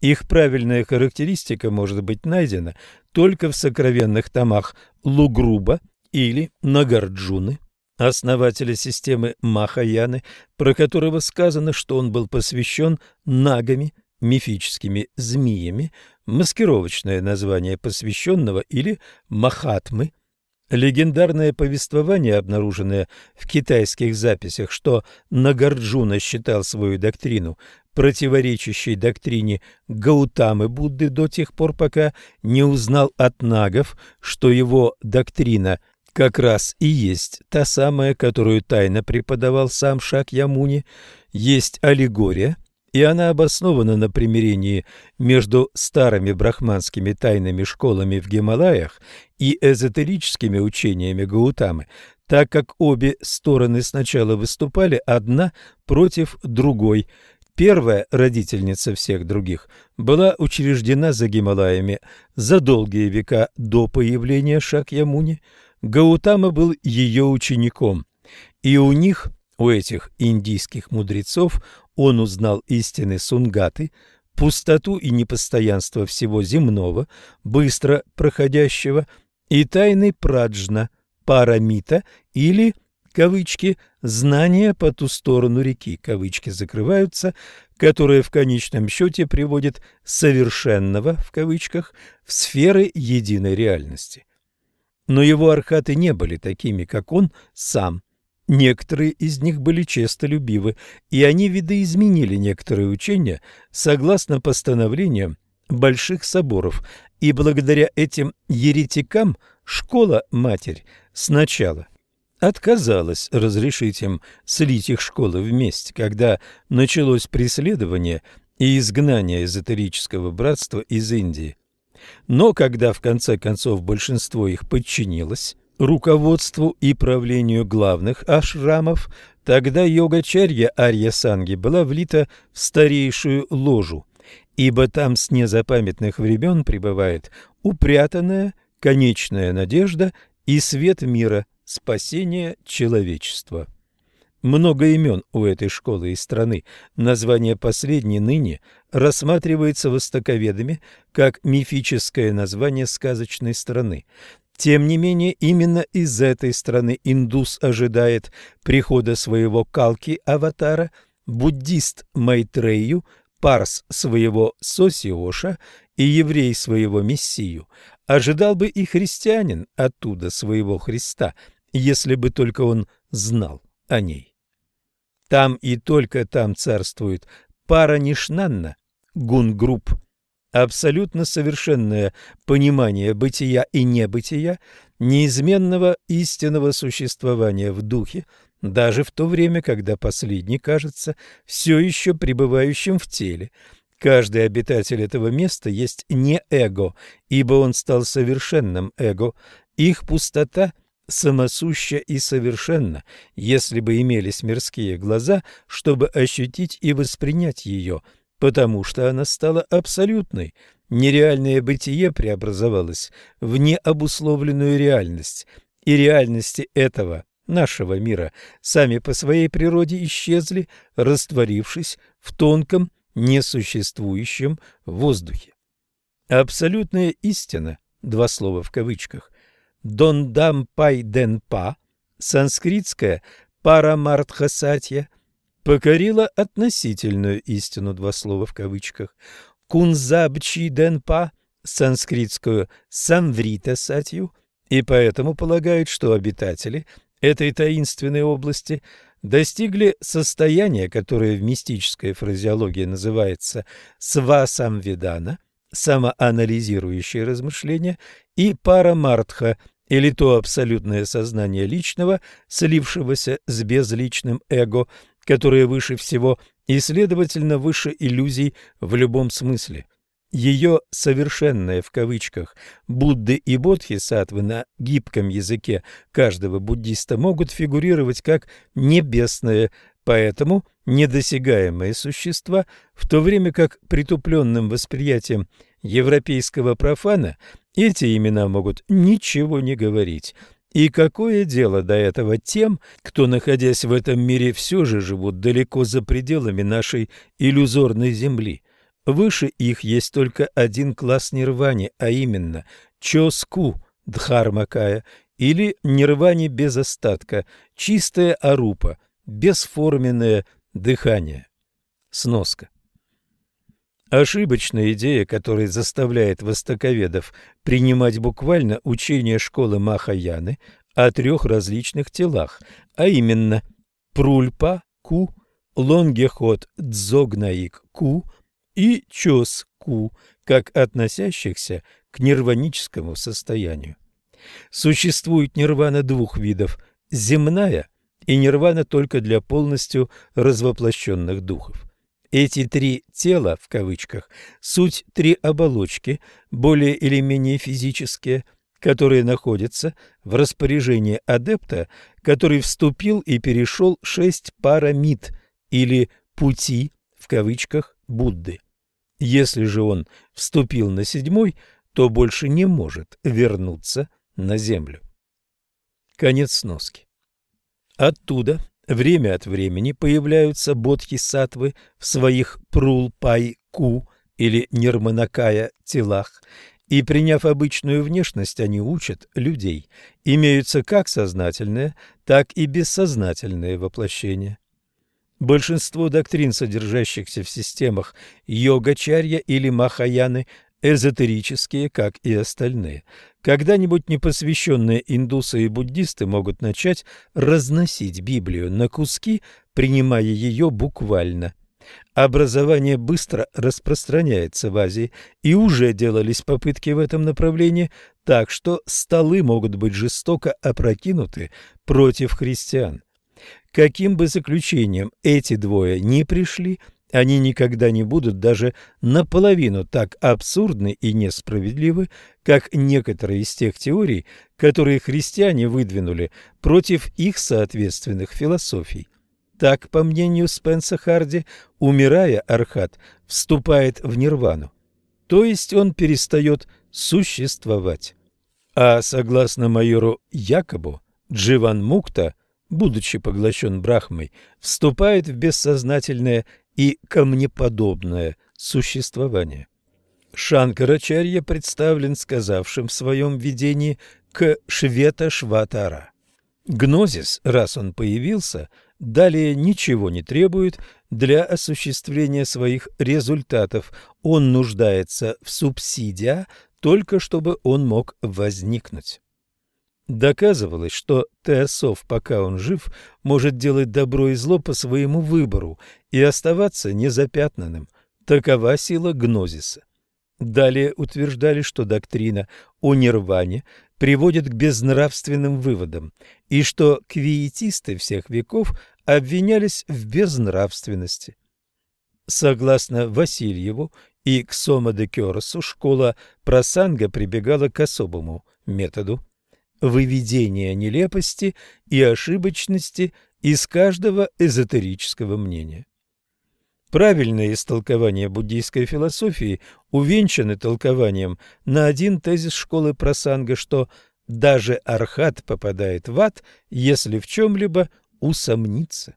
Их правильная характеристика может быть найдена только в сокровенных томах Лугруба или Нагарджуны, основателя системы Махаяны, про которого сказано, что он был посвящен нагами, мифическими змеями, маскировочное название посвященного или Махатмы, легендарное повествование, обнаруженное в китайских записях, что Нагарджуна считал свою доктрину противоречащей доктрине Гаутамы Будды до тех пор, пока не узнал от нагов, что его доктрина как раз и есть та самая, которую тайно преподавал сам Шакьямуни, есть аллегория – и она обоснована на примирении между старыми брахманскими тайными школами в Гималаях и эзотерическими учениями Гаутамы, так как обе стороны сначала выступали одна против другой. Первая, родительница всех других, была учреждена за Гималаями за долгие века до появления Шакьямуни. Гаутама был ее учеником, и у них, у этих индийских мудрецов, он узнал истины Сунгаты, пустоту и непостоянство всего земного, быстро проходящего, и тайны Праджна, Парамита или, кавычки, знания по ту сторону реки, кавычки закрываются, которое в конечном счете приводит совершенного, в кавычках, в сферы единой реальности. Но его архаты не были такими, как он сам – Некоторые из них были честолюбивы, и они видоизменили некоторые учения согласно постановлениям больших соборов, и благодаря этим еретикам школа-матерь сначала отказалась разрешить им слить их школы вместе, когда началось преследование и изгнание эзотерического братства из Индии. Но когда в конце концов большинство их подчинилось, руководству и правлению главных ашрамов, тогда йогачарья Арья Санги была влита в старейшую ложу, ибо там с незапамятных времен пребывает упрятанная конечная надежда и свет мира спасение человечества. Много имен у этой школы и страны. Название последней ныне рассматривается востоковедами как мифическое название сказочной страны. Тем не менее, именно из этой страны индус ожидает прихода своего калки-аватара, буддист Майтрею, парс своего Сосиоша и еврей своего Мессию. Ожидал бы и христианин оттуда своего Христа, если бы только он знал о ней. Там и только там царствует пара Нишнанна, гунгрупп, абсолютно совершенное понимание бытия и небытия, неизменного истинного существования в духе, даже в то время, когда последний кажется все еще пребывающим в теле. Каждый обитатель этого места есть не эго, ибо он стал совершенным эго. Их пустота – самосуща и совершенна, если бы имелись мирские глаза, чтобы ощутить и воспринять ее, потому что она стала абсолютной. Нереальное бытие преобразовалось в необусловленную реальность, и реальности этого нашего мира сами по своей природе исчезли, растворившись в тонком, несуществующем воздухе. Абсолютная истина, два слова в кавычках, Дондампай Денпа, санскритская Парамартхасатья, покорила относительную истину, два слова в кавычках, Кунзабчи Денпа, санскритскую Самврита Сатью, и поэтому полагают, что обитатели этой таинственной области достигли состояния, которое в мистической фразеологии называется свасамвидана, самоанализирующее размышление, и парамартха – или то абсолютное сознание личного, слившегося с безличным эго, которое выше всего и, следовательно, выше иллюзий в любом смысле. Ее «совершенное» в кавычках Будды и Бодхисаттвы на гибком языке каждого буддиста могут фигурировать как небесное, поэтому недосягаемые существа, в то время как притупленным восприятием европейского профана эти имена могут ничего не говорить. И какое дело до этого тем, кто, находясь в этом мире, все же живут далеко за пределами нашей иллюзорной земли? Выше их есть только один класс нирвани, а именно чоску дхармакая или нирвани без остатка, чистая арупа, бесформенное дыхание. Сноска. Ошибочная идея, которая заставляет востоковедов принимать буквально учение школы Махаяны о трех различных телах, а именно Прульпа-ку, Лонгехот Дзогнаик-ку и Чос-ку, как относящихся к нирваническому состоянию. Существует нирвана двух видов – земная и нирвана только для полностью развоплощенных духов. Эти три «тела» в кавычках – суть три оболочки, более или менее физические, которые находятся в распоряжении адепта, который вступил и перешел шесть парамид или «пути» в кавычках Будды. Если же он вступил на седьмой, то больше не может вернуться на землю. Конец сноски. Оттуда Время от времени появляются бодхисаттвы в своих прул-пай-ку или нирманакая телах, и, приняв обычную внешность, они учат людей. Имеются как сознательные, так и бессознательные воплощения. Большинство доктрин, содержащихся в системах йога-чарья или махаяны, эзотерические, как и остальные. Когда-нибудь непосвященные индусы и буддисты могут начать разносить Библию на куски, принимая ее буквально. Образование быстро распространяется в Азии, и уже делались попытки в этом направлении, так что столы могут быть жестоко опрокинуты против христиан. Каким бы заключением эти двое ни пришли – они никогда не будут даже наполовину так абсурдны и несправедливы, как некоторые из тех теорий, которые христиане выдвинули против их соответственных философий. Так, по мнению Спенса Харди, умирая, Архат вступает в нирвану, то есть он перестает существовать. А согласно майору Якобу, Дживан-мукта, будучи поглощен Брахмой, вступает в бессознательное и камнеподобное существование. Шанкарачарья представлен сказавшим в своем видении к Швета-Шватара. Гнозис, раз он появился, далее ничего не требует для осуществления своих результатов. Он нуждается в субсидия, только чтобы он мог возникнуть. Доказывалось, что Теософ, пока он жив, может делать добро и зло по своему выбору и оставаться незапятнанным. Такова сила гнозиса. Далее утверждали, что доктрина о нирване приводит к безнравственным выводам, и что квиетисты всех веков обвинялись в безнравственности. Согласно Васильеву и Ксома де Кёросу, школа Просанга прибегала к особому методу выведения нелепости и ошибочности из каждого эзотерического мнения. Правильное истолкование буддийской философии увенчаны толкованием на один тезис школы Прасанга, что даже архат попадает в ад, если в чем-либо усомнится.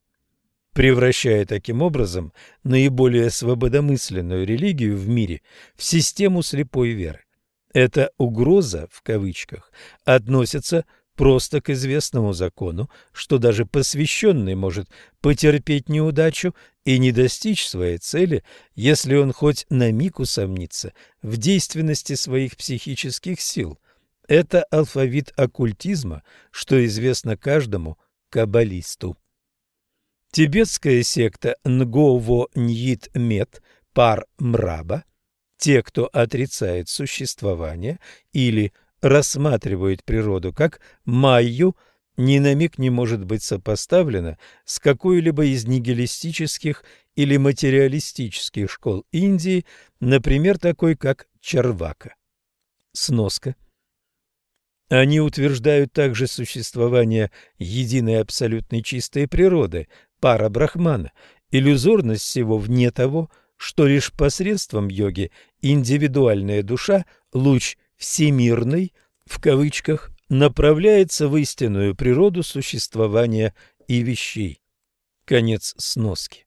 Превращая таким образом наиболее свободомысленную религию в мире в систему слепой веры. Эта «угроза» в кавычках относится просто к известному закону, что даже посвященный может потерпеть неудачу и не достичь своей цели, если он хоть на миг усомнится в действенности своих психических сил. Это алфавит оккультизма, что известно каждому каббалисту. Тибетская секта Нгово Ньит Мет Пар Мраба, те, кто отрицает существование или рассматривает природу как майю, ни на миг не может быть сопоставлена с какой-либо из нигилистических или материалистических школ Индии, например, такой как Чарвака. Сноска. Они утверждают также существование единой абсолютной чистой природы, пара Брахмана, иллюзорность всего вне того, что лишь посредством йоги индивидуальная душа, луч всемирный, в кавычках, направляется в истинную природу существования и вещей. Конец сноски.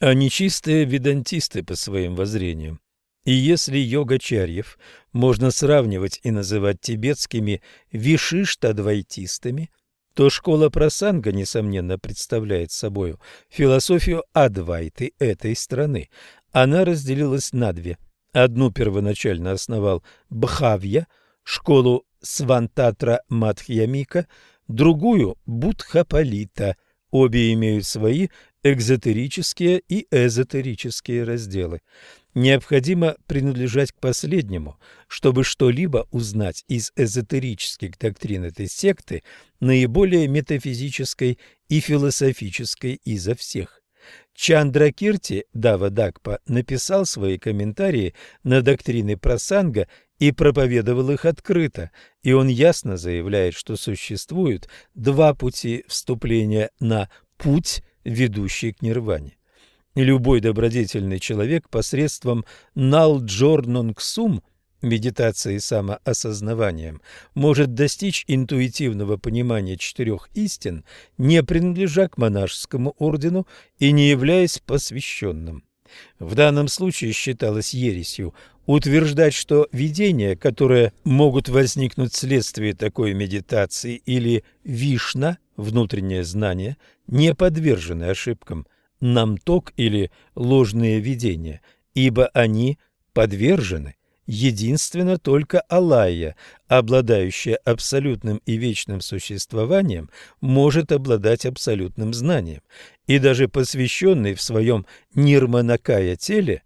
Они чистые ведантисты по своим воззрениям. И если йогачарьев можно сравнивать и называть тибетскими вишиштадвайтистами, то школа Прасанга, несомненно, представляет собой философию Адвайты этой страны. Она разделилась на две – Одну первоначально основал Бхавья, школу Свантатра Мадхьямика, другую – Будхапалита. Обе имеют свои экзотерические и эзотерические разделы. Необходимо принадлежать к последнему, чтобы что-либо узнать из эзотерических доктрин этой секты, наиболее метафизической и философической изо всех. Чандракирти Дава Дакпа написал свои комментарии на доктрины Прасанга и проповедовал их открыто, и он ясно заявляет, что существуют два пути вступления на путь, ведущий к нирване. Любой добродетельный человек посредством налджорнонгсум – медитацией самоосознаванием может достичь интуитивного понимания четырех истин, не принадлежа к монашескому ордену и не являясь посвященным. В данном случае считалось ересью утверждать, что видения, которые могут возникнуть вследствие такой медитации или вишна, внутреннее знание, не подвержены ошибкам, намток или ложные видения, ибо они подвержены единственно только Аллая, обладающая абсолютным и вечным существованием, может обладать абсолютным знанием, и даже посвященный в своем нирманакая теле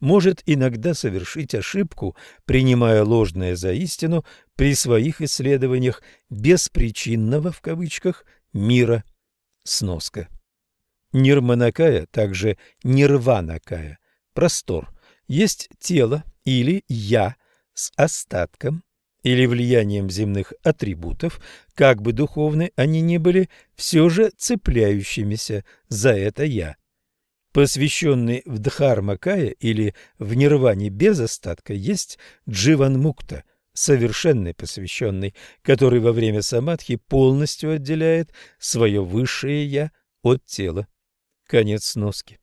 может иногда совершить ошибку, принимая ложное за истину при своих исследованиях беспричинного в кавычках мира. Сноска. Нирманакая, также нирванакая, простор, есть тело, или «я» с остатком или влиянием земных атрибутов, как бы духовны они ни были, все же цепляющимися за это «я». Посвященный в Дхармакая или в Нирване без остатка есть Дживанмукта, совершенный посвященный, который во время самадхи полностью отделяет свое высшее «я» от тела. Конец сноски.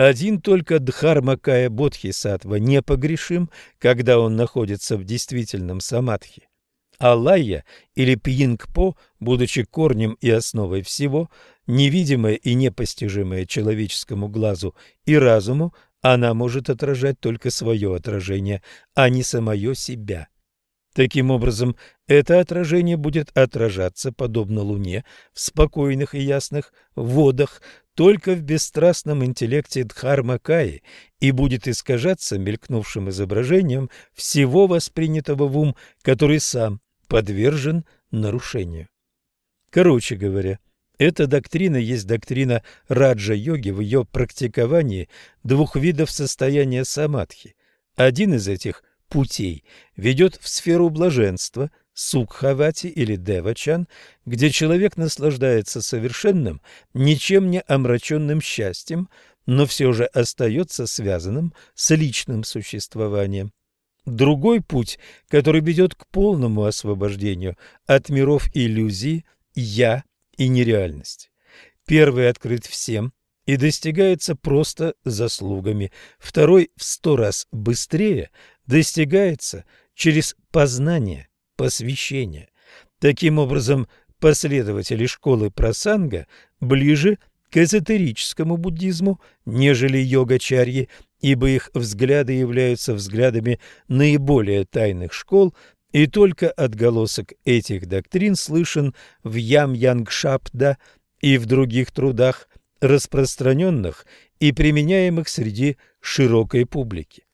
Один только Дхармакая Бодхисаттва непогрешим, когда он находится в действительном самадхи. Алайя или Пьингпо, будучи корнем и основой всего, невидимая и непостижимая человеческому глазу и разуму, она может отражать только свое отражение, а не самое себя. Таким образом, это отражение будет отражаться, подобно Луне, в спокойных и ясных водах, только в бесстрастном интеллекте Дхармакаи и будет искажаться мелькнувшим изображением всего воспринятого в ум, который сам подвержен нарушению. Короче говоря, эта доктрина есть доктрина раджа-йоги в ее практиковании двух видов состояния самадхи. Один из этих путей ведет в сферу блаженства, сукхавати или девачан, где человек наслаждается совершенным, ничем не омраченным счастьем, но все же остается связанным с личным существованием. Другой путь, который ведет к полному освобождению от миров иллюзий, «я» и нереальность. Первый открыт всем и достигается просто заслугами. Второй в сто раз быстрее достигается через познание, посвящение. Таким образом, последователи школы прасанга ближе к эзотерическому буддизму, нежели йогачарьи, ибо их взгляды являются взглядами наиболее тайных школ и только отголосок этих доктрин слышен в Ям-Янгшапда и в других трудах, распространенных и применяемых среди широкой публики.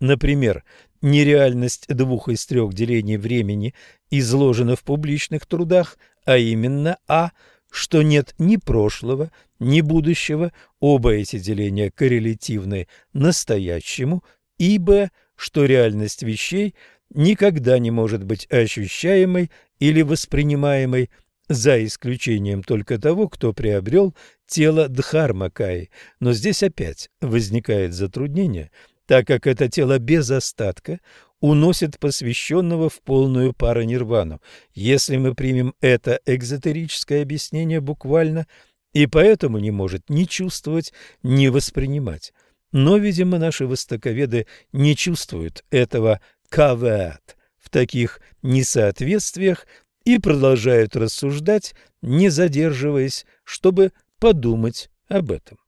Например, нереальность двух из трех делений времени изложена в публичных трудах, а именно а – что нет ни прошлого, ни будущего, оба эти деления коррелятивны настоящему, и б, что реальность вещей – никогда не может быть ощущаемой или воспринимаемой, за исключением только того, кто приобрел тело Дхармакаи. Но здесь опять возникает затруднение, так как это тело без остатка уносит посвященного в полную паранирвану, если мы примем это экзотерическое объяснение буквально, и поэтому не может ни чувствовать, ни воспринимать. Но, видимо, наши востоковеды не чувствуют этого кавеат в таких несоответствиях и продолжают рассуждать, не задерживаясь, чтобы подумать об этом.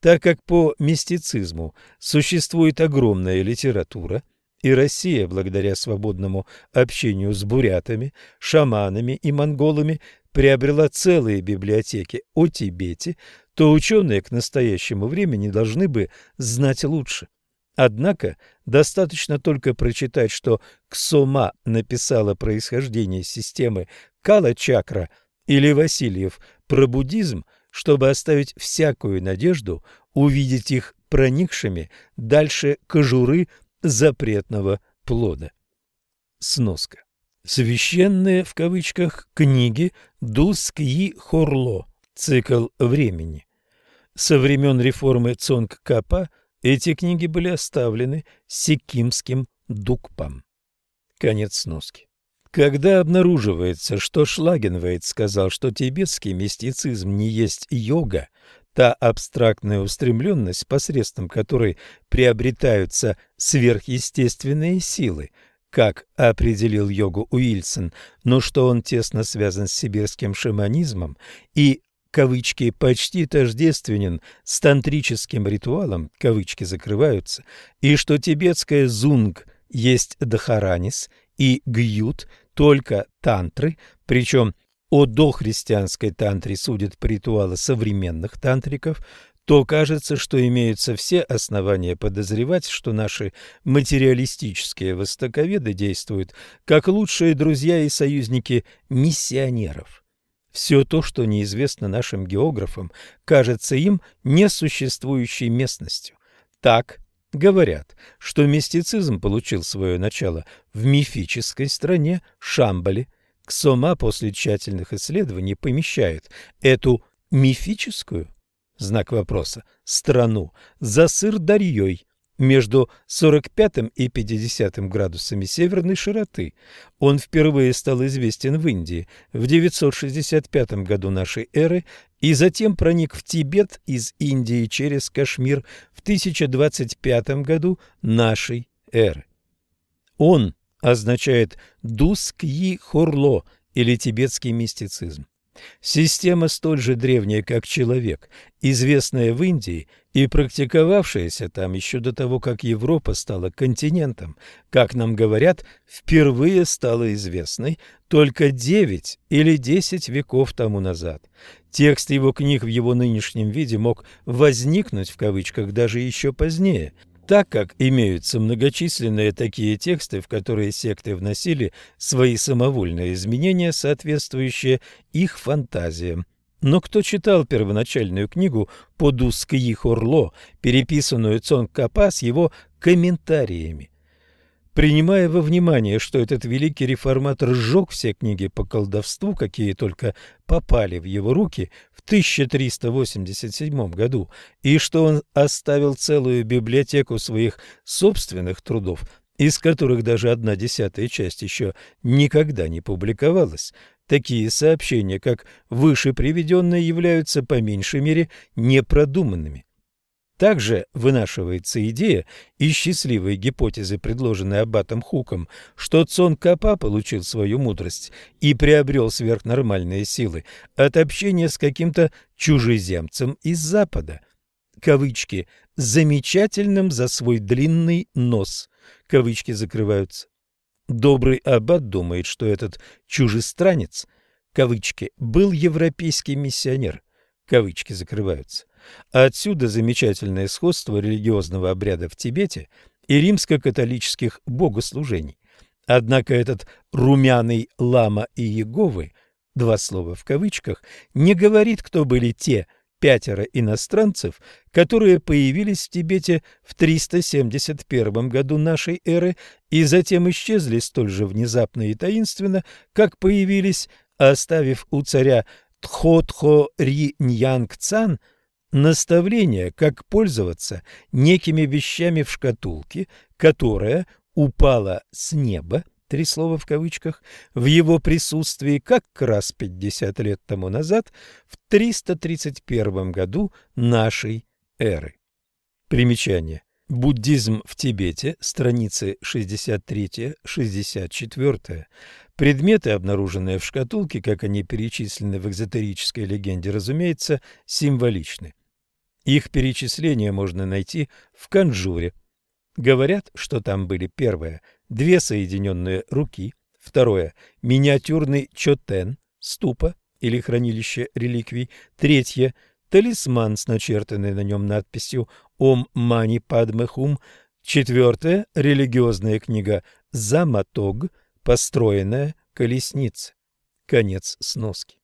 Так как по мистицизму существует огромная литература, и Россия, благодаря свободному общению с бурятами, шаманами и монголами, приобрела целые библиотеки о Тибете, то ученые к настоящему времени должны бы знать лучше. Однако достаточно только прочитать, что Ксома написала происхождение системы Кала-чакра или Васильев про буддизм, чтобы оставить всякую надежду увидеть их проникшими дальше кожуры запретного плода. Сноска. Священные в кавычках книги Дускьи Хорло. Цикл времени. Со времен реформы Цонг-Капа эти книги были оставлены Сикимским Дукпам. Конец сноски. Когда обнаруживается, что Шлагенвейд сказал, что тибетский мистицизм не есть йога, та абстрактная устремленность, посредством которой приобретаются сверхъестественные силы, как определил йогу Уильсон, но что он тесно связан с сибирским шаманизмом и кавычки, почти тождественен с тантрическим ритуалом, кавычки закрываются, и что тибетская зунг есть дхаранис и гьют только тантры, причем о дохристианской тантре судят по ритуалу современных тантриков, то кажется, что имеются все основания подозревать, что наши материалистические востоковеды действуют как лучшие друзья и союзники миссионеров. Все то, что неизвестно нашим географам, кажется им несуществующей местностью. Так говорят, что мистицизм получил свое начало в мифической стране Шамбали. Ксома после тщательных исследований помещает эту мифическую, знак вопроса, страну за Сырдарьей, между 45 и 50 градусами северной широты. Он впервые стал известен в Индии в 965 году нашей эры и затем проник в Тибет из Индии через Кашмир в 1025 году нашей эры. Он означает «дускьи-хорло» или тибетский мистицизм. Система столь же древняя, как человек, известная в Индии и практиковавшаяся там еще до того, как Европа стала континентом, как нам говорят, впервые стала известной только девять или десять веков тому назад. Текст его книг в его нынешнем виде мог «возникнуть» в кавычках даже еще позднее – так как имеются многочисленные такие тексты, в которые секты вносили свои самовольные изменения, соответствующие их фантазиям. Но кто читал первоначальную книгу по Дускьи-Хорло, переписанную Цонг-Капа с его комментариями? Принимая во внимание, что этот великий реформатор сжег все книги по колдовству, какие только попали в его руки в 1387 году, и что он оставил целую библиотеку своих собственных трудов, из которых даже одна десятая часть еще никогда не публиковалась, такие сообщения, как выше приведенные, являются по меньшей мере непродуманными. Также вынашивается идея из счастливой гипотезы, предложенной Аббатом Хуком, что Цон Капа получил свою мудрость и приобрел сверхнормальные силы от общения с каким-то чужеземцем из Запада. Кавычки «замечательным за свой длинный нос». Кавычки закрываются. Добрый Аббат думает, что этот чужестранец, кавычки, был европейский миссионер, кавычки закрываются. Отсюда замечательное сходство религиозного обряда в Тибете и римско-католических богослужений. Однако этот «румяный лама и Еговы» два слова в кавычках, не говорит, кто были те пятеро иностранцев, которые появились в Тибете в 371 году нашей эры и затем исчезли столь же внезапно и таинственно, как появились, оставив у царя Тхотхо-Ри-Ньянг-Цан – наставление, как пользоваться некими вещами в шкатулке, которая упала с неба, три слова в кавычках, в его присутствии как раз 50 лет тому назад, в 331 году нашей эры. Примечание. Буддизм в Тибете, страницы 63-64. Предметы, обнаруженные в шкатулке, как они перечислены в экзотерической легенде, разумеется, символичны. Их перечисление можно найти в Канжуре. Говорят, что там были первое – две соединенные руки, второе – миниатюрный чотен, ступа или хранилище реликвий, третье – талисман с начертанной на нем надписью «Ом Мани Падме Хум», четвертое – религиозная книга «Заматог», построенная колесница. Конец сноски.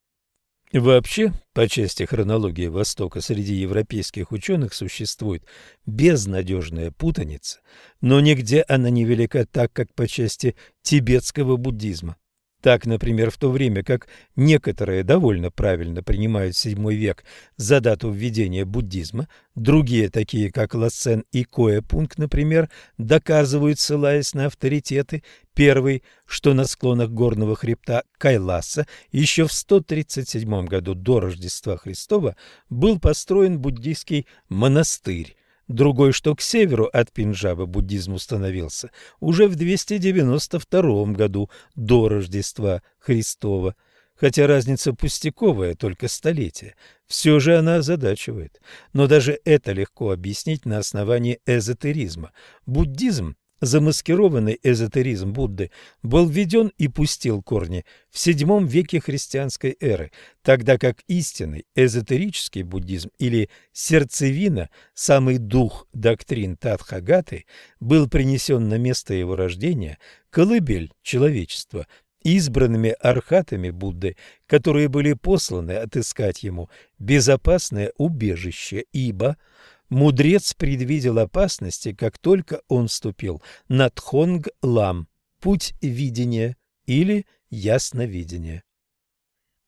Вообще, по части хронологии Востока среди европейских ученых существует безнадежная путаница, но нигде она не велика так, как по части тибетского буддизма. Так, например, в то время как некоторые довольно правильно принимают VII век за дату введения буддизма, другие, такие как Лассен и Коэпунг, например, доказывают, ссылаясь на авторитеты, первый, что на склонах горного хребта Кайласа еще в 137 году до Рождества Христова был построен буддийский монастырь, другой, что к северу от Пенджаба буддизм установился уже в 292 году до Рождества Христова. Хотя разница пустяковая, только столетие, все же она озадачивает. Но даже это легко объяснить на основании эзотеризма. Буддизм замаскированный эзотеризм Будды был введен и пустил корни в VII веке христианской эры, тогда как истинный эзотерический буддизм или сердцевина, самый дух доктрин Тадхагаты, был принесен на место его рождения, колыбель человечества, избранными архатами Будды, которые были посланы отыскать ему безопасное убежище, ибо – Мудрец предвидел опасности, как только он ступил на Тхонг-Лам, путь видения или ясновидения.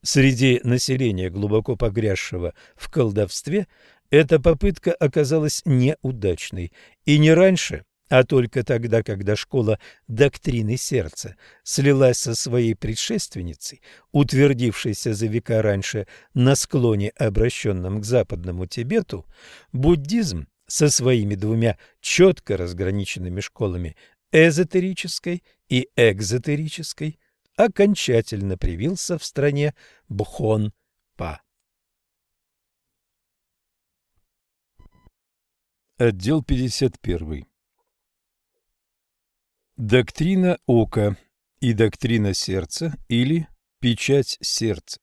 Среди населения, глубоко погрязшего в колдовстве, Эта попытка оказалась неудачной, и не раньше, а только тогда, когда школа доктрины сердца слилась со своей предшественницей, утвердившейся за века раньше на склоне, обращенном к западному Тибету, буддизм со своими двумя четко разграниченными школами эзотерической и экзотерической окончательно привился в стране Бхон-Па. Отдел 51. Доктрина ока и доктрина сердца или печать сердца.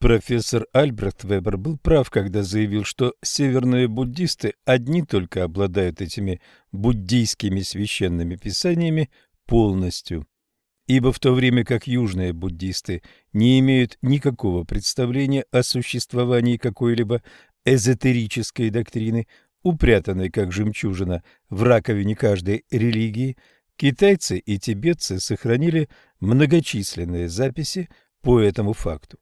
Профессор Альбрехт Вебер был прав, когда заявил, что северные буддисты одни только обладают этими буддийскими священными писаниями полностью. Ибо в то время как южные буддисты не имеют никакого представления о существовании какой-либо эзотерической доктрины, упрятанной как жемчужина в раковине каждой религии, китайцы и тибетцы сохранили многочисленные записи по этому факту.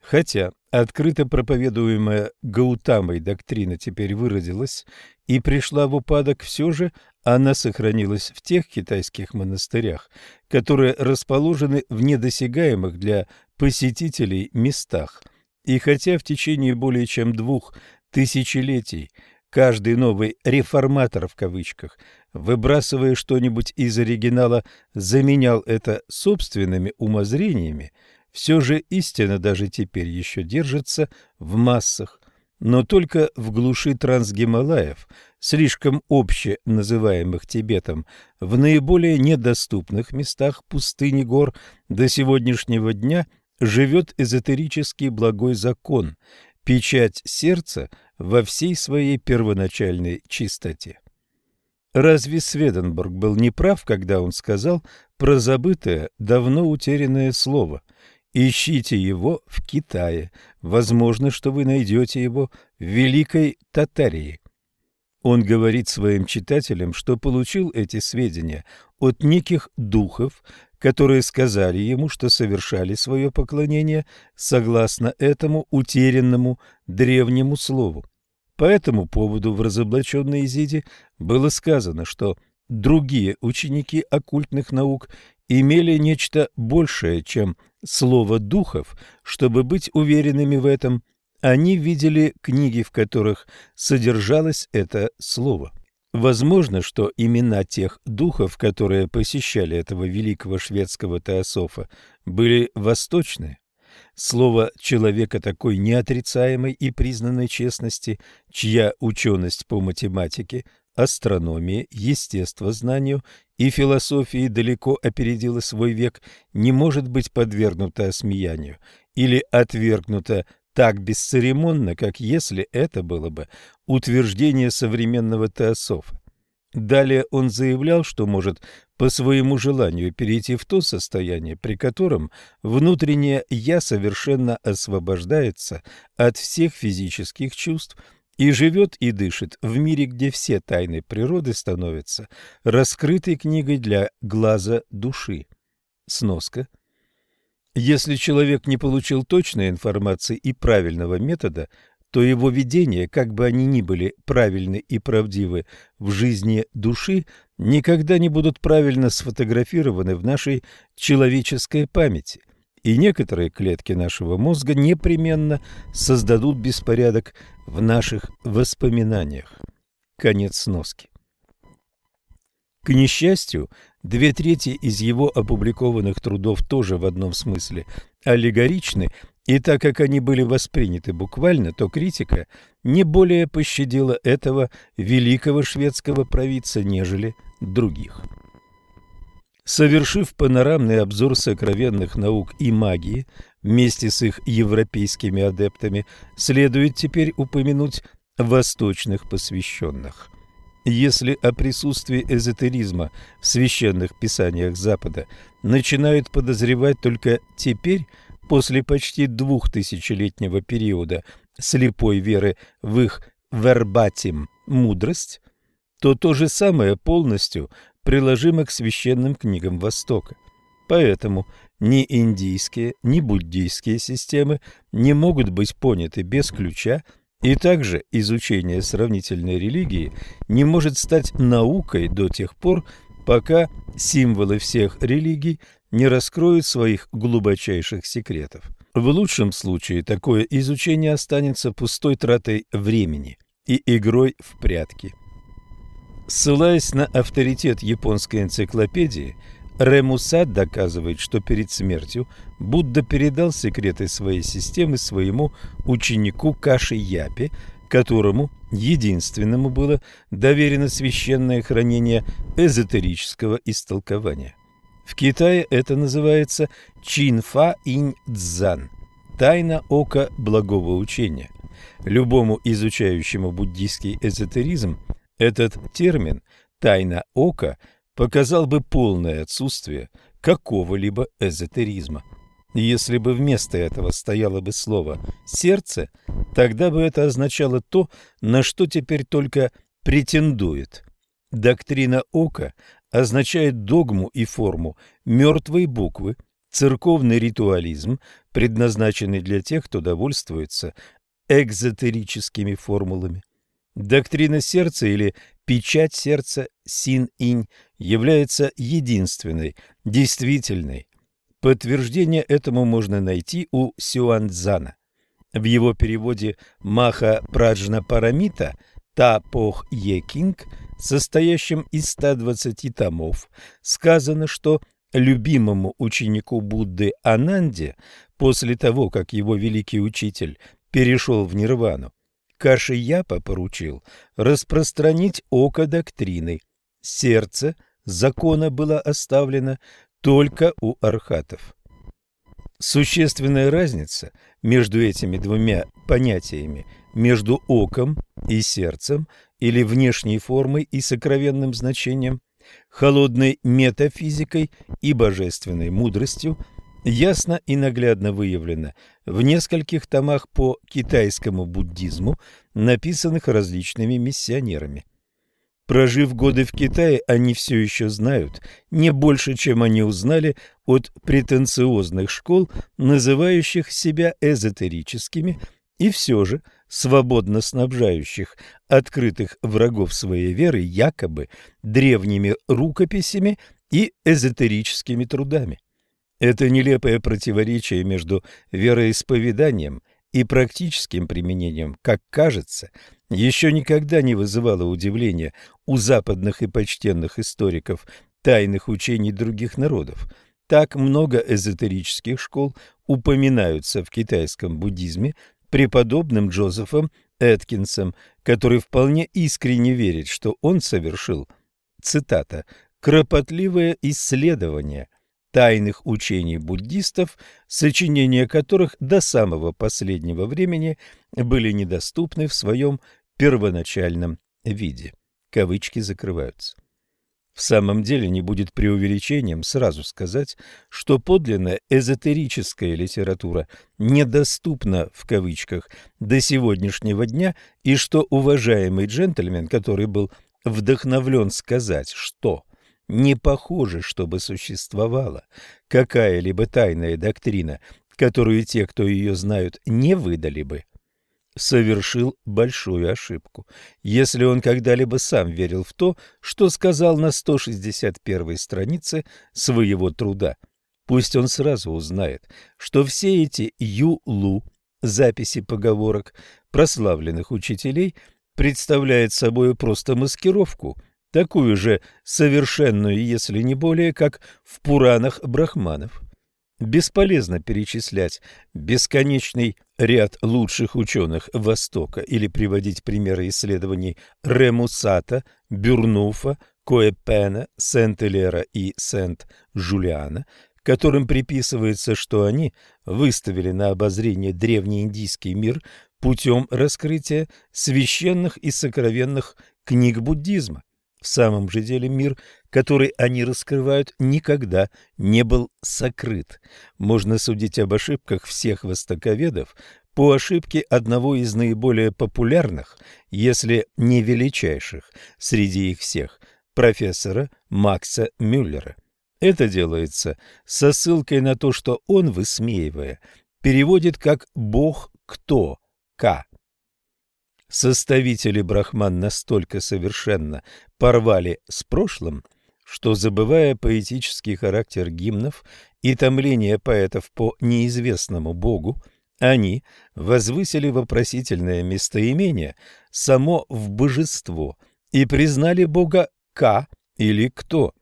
Хотя открыто проповедуемая Гаутамой доктрина теперь выродилась и пришла в упадок, все же она сохранилась в тех китайских монастырях, которые расположены в недосягаемых для посетителей местах – и хотя в течение более чем двух тысячелетий каждый новый «реформатор» в кавычках, выбрасывая что-нибудь из оригинала, заменял это собственными умозрениями, все же истина даже теперь еще держится в массах, но только в глуши трансгималаев, слишком обще называемых Тибетом, в наиболее недоступных местах пустыни гор до сегодняшнего дня – живет эзотерический благой закон, печать сердца во всей своей первоначальной чистоте. Разве Сведенбург был неправ, когда он сказал про забытое, давно утерянное слово «Ищите его в Китае, возможно, что вы найдете его в Великой Татарии». Он говорит своим читателям, что получил эти сведения от неких духов, которые сказали ему, что совершали свое поклонение согласно этому утерянному древнему слову. По этому поводу в разоблаченной Изиде было сказано, что другие ученики оккультных наук имели нечто большее, чем слово духов, чтобы быть уверенными в этом. Они видели книги, в которых содержалось это слово. Возможно, что имена тех духов, которые посещали этого великого шведского теософа, были восточные. Слово человека такой неотрицаемой и признанной честности, чья ученость по математике, астрономии, естествознанию и философии далеко опередила свой век, не может быть подвергнута осмеянию или отвергнута так бесцеремонно, как если это было бы утверждение современного теософа. Далее он заявлял, что может по своему желанию перейти в то состояние, при котором внутреннее «я» совершенно освобождается от всех физических чувств и живет и дышит в мире, где все тайны природы становятся раскрытой книгой для глаза души. Сноска – если человек не получил точной информации и правильного метода, то его видения, как бы они ни были правильны и правдивы в жизни души, никогда не будут правильно сфотографированы в нашей человеческой памяти, и некоторые клетки нашего мозга непременно создадут беспорядок в наших воспоминаниях. Конец сноски. К несчастью, две трети из его опубликованных трудов тоже в одном смысле аллегоричны, и так как они были восприняты буквально, то критика не более пощадила этого великого шведского провидца, нежели других. Совершив панорамный обзор сокровенных наук и магии вместе с их европейскими адептами, следует теперь упомянуть восточных посвященных. Если о присутствии эзотеризма в священных писаниях Запада начинают подозревать только теперь, после почти двухтысячелетнего периода слепой веры в их вербатим мудрость, то то же самое полностью приложимо к священным книгам Востока. Поэтому ни индийские, ни буддийские системы не могут быть поняты без ключа, и также изучение сравнительной религии не может стать наукой до тех пор, пока символы всех религий не раскроют своих глубочайших секретов. В лучшем случае такое изучение останется пустой тратой времени и игрой в прятки. Ссылаясь на авторитет японской энциклопедии, Ремусад доказывает, что перед смертью Будда передал секреты своей системы своему ученику Каши Япе, которому единственному было доверено священное хранение эзотерического истолкования. В Китае это называется Чинфа инь дзан – тайна ока благого учения. Любому изучающему буддийский эзотеризм этот термин «тайна ока» показал бы полное отсутствие какого-либо эзотеризма. Если бы вместо этого стояло бы слово «сердце», тогда бы это означало то, на что теперь только претендует. Доктрина ока означает догму и форму мертвой буквы, церковный ритуализм, предназначенный для тех, кто довольствуется экзотерическими формулами. Доктрина сердца или печать сердца син-инь является единственной, действительной. Подтверждение этому можно найти у Сюанцзана. В его переводе Маха Праджна Парамита Та Пох Е Кинг, состоящем из 120 томов, сказано, что любимому ученику Будды Ананде после того, как его великий учитель перешел в нирвану, Кашияпа поручил распространить око доктрины. Сердце закона было оставлено только у архатов. Существенная разница между этими двумя понятиями, между оком и сердцем или внешней формой и сокровенным значением, холодной метафизикой и божественной мудростью – ясно и наглядно выявлено в нескольких томах по китайскому буддизму, написанных различными миссионерами. Прожив годы в Китае, они все еще знают не больше, чем они узнали от претенциозных школ, называющих себя эзотерическими, и все же свободно снабжающих открытых врагов своей веры якобы древними рукописями и эзотерическими трудами. Это нелепое противоречие между вероисповеданием и практическим применением, как кажется, еще никогда не вызывало удивления у западных и почтенных историков тайных учений других народов. Так много эзотерических школ упоминаются в китайском буддизме преподобным Джозефом Эткинсом, который вполне искренне верит, что он совершил, цитата, «кропотливое исследование – тайных учений буддистов, сочинения которых до самого последнего времени были недоступны в своем первоначальном виде. Кавычки закрываются. В самом деле не будет преувеличением сразу сказать, что подлинная эзотерическая литература недоступна в кавычках до сегодняшнего дня и что уважаемый джентльмен, который был вдохновлен сказать, что не похоже, чтобы существовала какая-либо тайная доктрина, которую те, кто ее знают, не выдали бы, совершил большую ошибку. Если он когда-либо сам верил в то, что сказал на 161 странице своего труда, пусть он сразу узнает, что все эти ю-лу, записи поговорок прославленных учителей, представляют собой просто маскировку – такую же совершенную, если не более, как в Пуранах брахманов. Бесполезно перечислять бесконечный ряд лучших ученых Востока или приводить примеры исследований Ремусата, Бюрнуфа, Коэпена, Сент-Элера и Сент-Жулиана, которым приписывается, что они выставили на обозрение древнеиндийский мир путем раскрытия священных и сокровенных книг буддизма. В самом же деле мир, который они раскрывают, никогда не был сокрыт. Можно судить об ошибках всех востоковедов по ошибке одного из наиболее популярных, если не величайших, среди их всех, профессора Макса Мюллера. Это делается со ссылкой на то, что он, высмеивая, переводит как «бог кто» – «ка». Составители брахман настолько совершенно порвали с прошлым, что, забывая поэтический характер гимнов и томление поэтов по неизвестному богу, они возвысили вопросительное местоимение само в божество и признали бога Ка или Кто.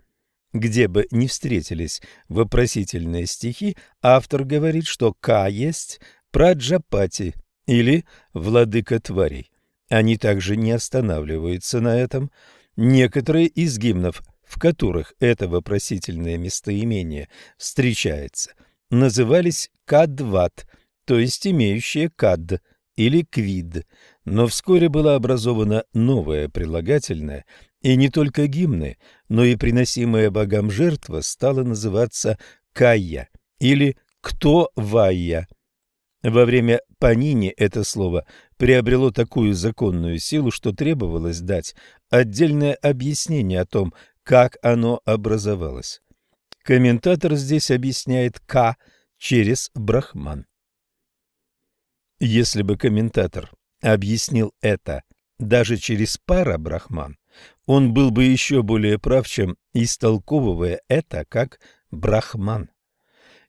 Где бы ни встретились вопросительные стихи, автор говорит, что Ка есть Праджапати или Владыка тварей. Они также не останавливаются на этом. Некоторые из гимнов, в которых это вопросительное местоимение встречается, назывались Кадват, то есть имеющие Кад или Квид, но вскоре было образовано новое прилагательное, и не только гимны, но и приносимая богам жертва стала называться Кая или Кто Вая. Во время Панини это слово приобрело такую законную силу, что требовалось дать отдельное объяснение о том, как оно образовалось. Комментатор здесь объясняет «ка» через брахман. Если бы комментатор объяснил это даже через пара брахман, он был бы еще более прав, чем истолковывая это как брахман.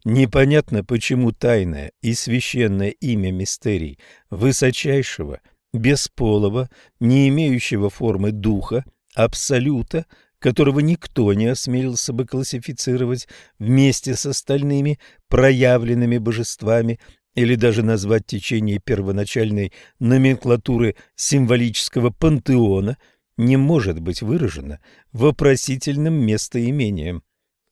Непонятно, почему тайное и священное имя мистерий высочайшего, бесполого, не имеющего формы духа, абсолюта, которого никто не осмелился бы классифицировать вместе с остальными проявленными божествами или даже назвать течение первоначальной номенклатуры символического пантеона, не может быть выражено вопросительным местоимением.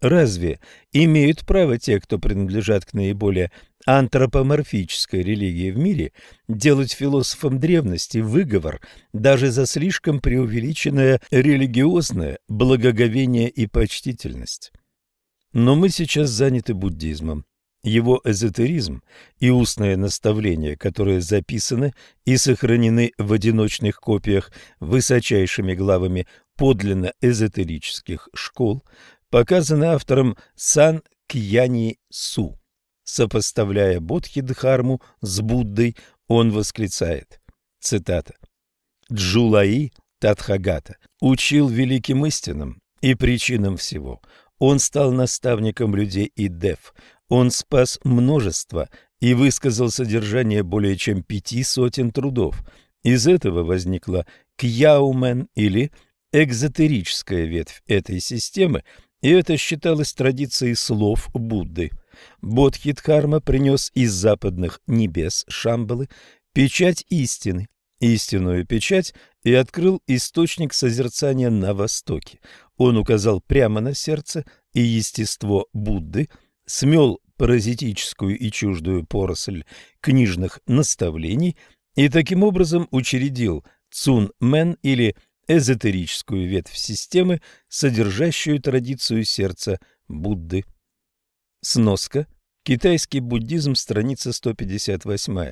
Разве имеют право те, кто принадлежат к наиболее антропоморфической религии в мире, делать философам древности выговор даже за слишком преувеличенное религиозное благоговение и почтительность? Но мы сейчас заняты буддизмом. Его эзотеризм и устное наставления, которые записаны и сохранены в одиночных копиях высочайшими главами подлинно эзотерических школ, показаны автором Сан Кьяни Су. Сопоставляя Бодхидхарму с Буддой, он восклицает, цитата, «Джулаи Татхагата учил великим истинам и причинам всего. Он стал наставником людей и дев. Он спас множество и высказал содержание более чем пяти сотен трудов. Из этого возникла кьяумен или экзотерическая ветвь этой системы, и это считалось традицией слов Будды. Бодхидхарма принес из западных небес Шамбалы печать истины, истинную печать, и открыл источник созерцания на востоке. Он указал прямо на сердце и естество Будды, смел паразитическую и чуждую поросль книжных наставлений и таким образом учредил Цун-мен или эзотерическую ветвь системы, содержащую традицию сердца Будды. Сноска. Китайский буддизм, страница 158.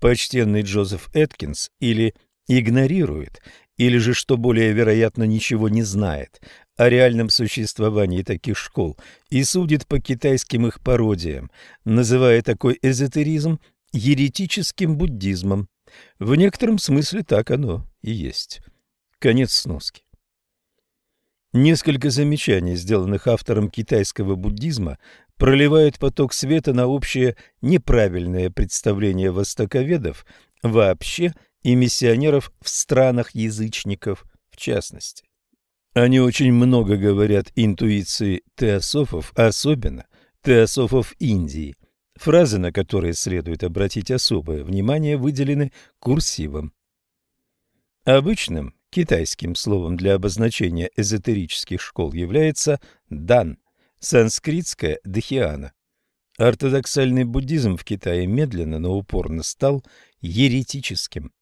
Почтенный Джозеф Эткинс или игнорирует, или же, что более вероятно, ничего не знает о реальном существовании таких школ и судит по китайским их пародиям, называя такой эзотеризм еретическим буддизмом. В некотором смысле так оно и есть. Конец сноски. Несколько замечаний, сделанных автором китайского буддизма, проливают поток света на общее неправильное представление востоковедов вообще и миссионеров в странах язычников в частности. Они очень много говорят интуиции теософов, особенно теософов Индии. Фразы, на которые следует обратить особое внимание, выделены курсивом. Обычным Китайским словом для обозначения эзотерических школ является дан, санскритское дхиана. Ортодоксальный буддизм в Китае медленно, но упорно стал еретическим.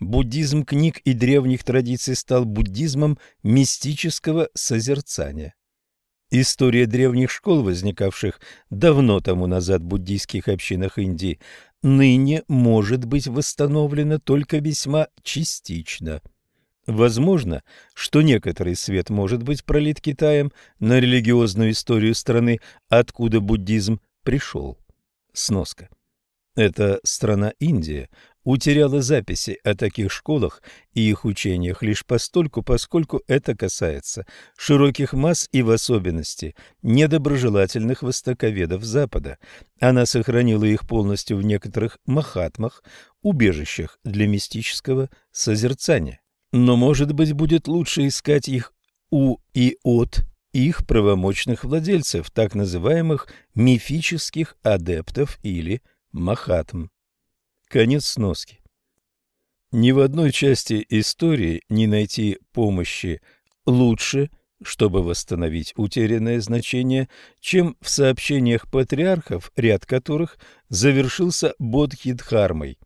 Буддизм книг и древних традиций стал буддизмом мистического созерцания. История древних школ, возникавших давно тому назад в буддийских общинах Индии, ныне может быть восстановлена только весьма частично – Возможно, что некоторый свет может быть пролит Китаем на религиозную историю страны, откуда буддизм пришел. Сноска. Эта страна Индия утеряла записи о таких школах и их учениях лишь постольку, поскольку это касается широких масс и в особенности недоброжелательных востоковедов Запада. Она сохранила их полностью в некоторых махатмах, убежищах для мистического созерцания. Но, может быть, будет лучше искать их у и от их правомочных владельцев, так называемых мифических адептов или махатм. Конец сноски. Ни в одной части истории не найти помощи лучше, чтобы восстановить утерянное значение, чем в сообщениях патриархов, ряд которых завершился Бодхидхармой.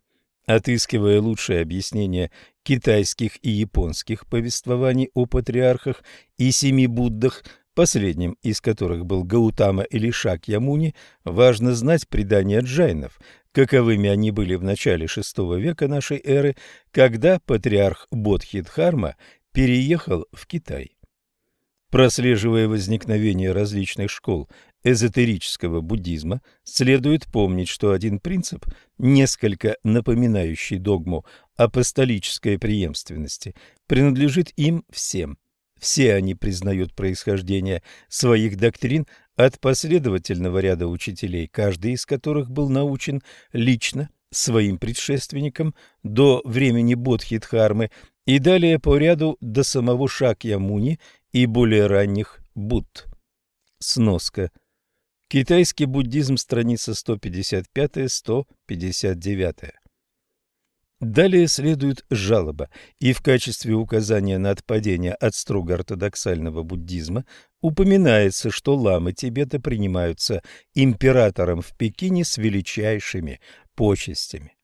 Отыскивая лучшее объяснение китайских и японских повествований о патриархах и семи Буддах, последним из которых был Гаутама или Шакьямуни, важно знать предания джайнов, каковыми они были в начале VI века нашей эры, когда патриарх Бодхидхарма переехал в Китай. Прослеживая возникновение различных школ эзотерического буддизма, следует помнить, что один принцип, несколько напоминающий догму апостолической преемственности, принадлежит им всем. Все они признают происхождение своих доктрин от последовательного ряда учителей, каждый из которых был научен лично своим предшественникам до времени Бодхидхармы и далее по ряду до самого Шакьямуни и более ранних Будд. Сноска. Китайский буддизм, страница 155-159. Далее следует жалоба, и в качестве указания на отпадение от строго ортодоксального буддизма упоминается, что ламы Тибета принимаются императором в Пекине с величайшими почестями.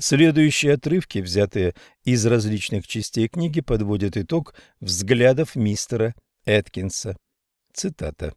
Следующие отрывки, взятые из различных частей книги, подводят итог взглядов мистера Эткинса. Цитата.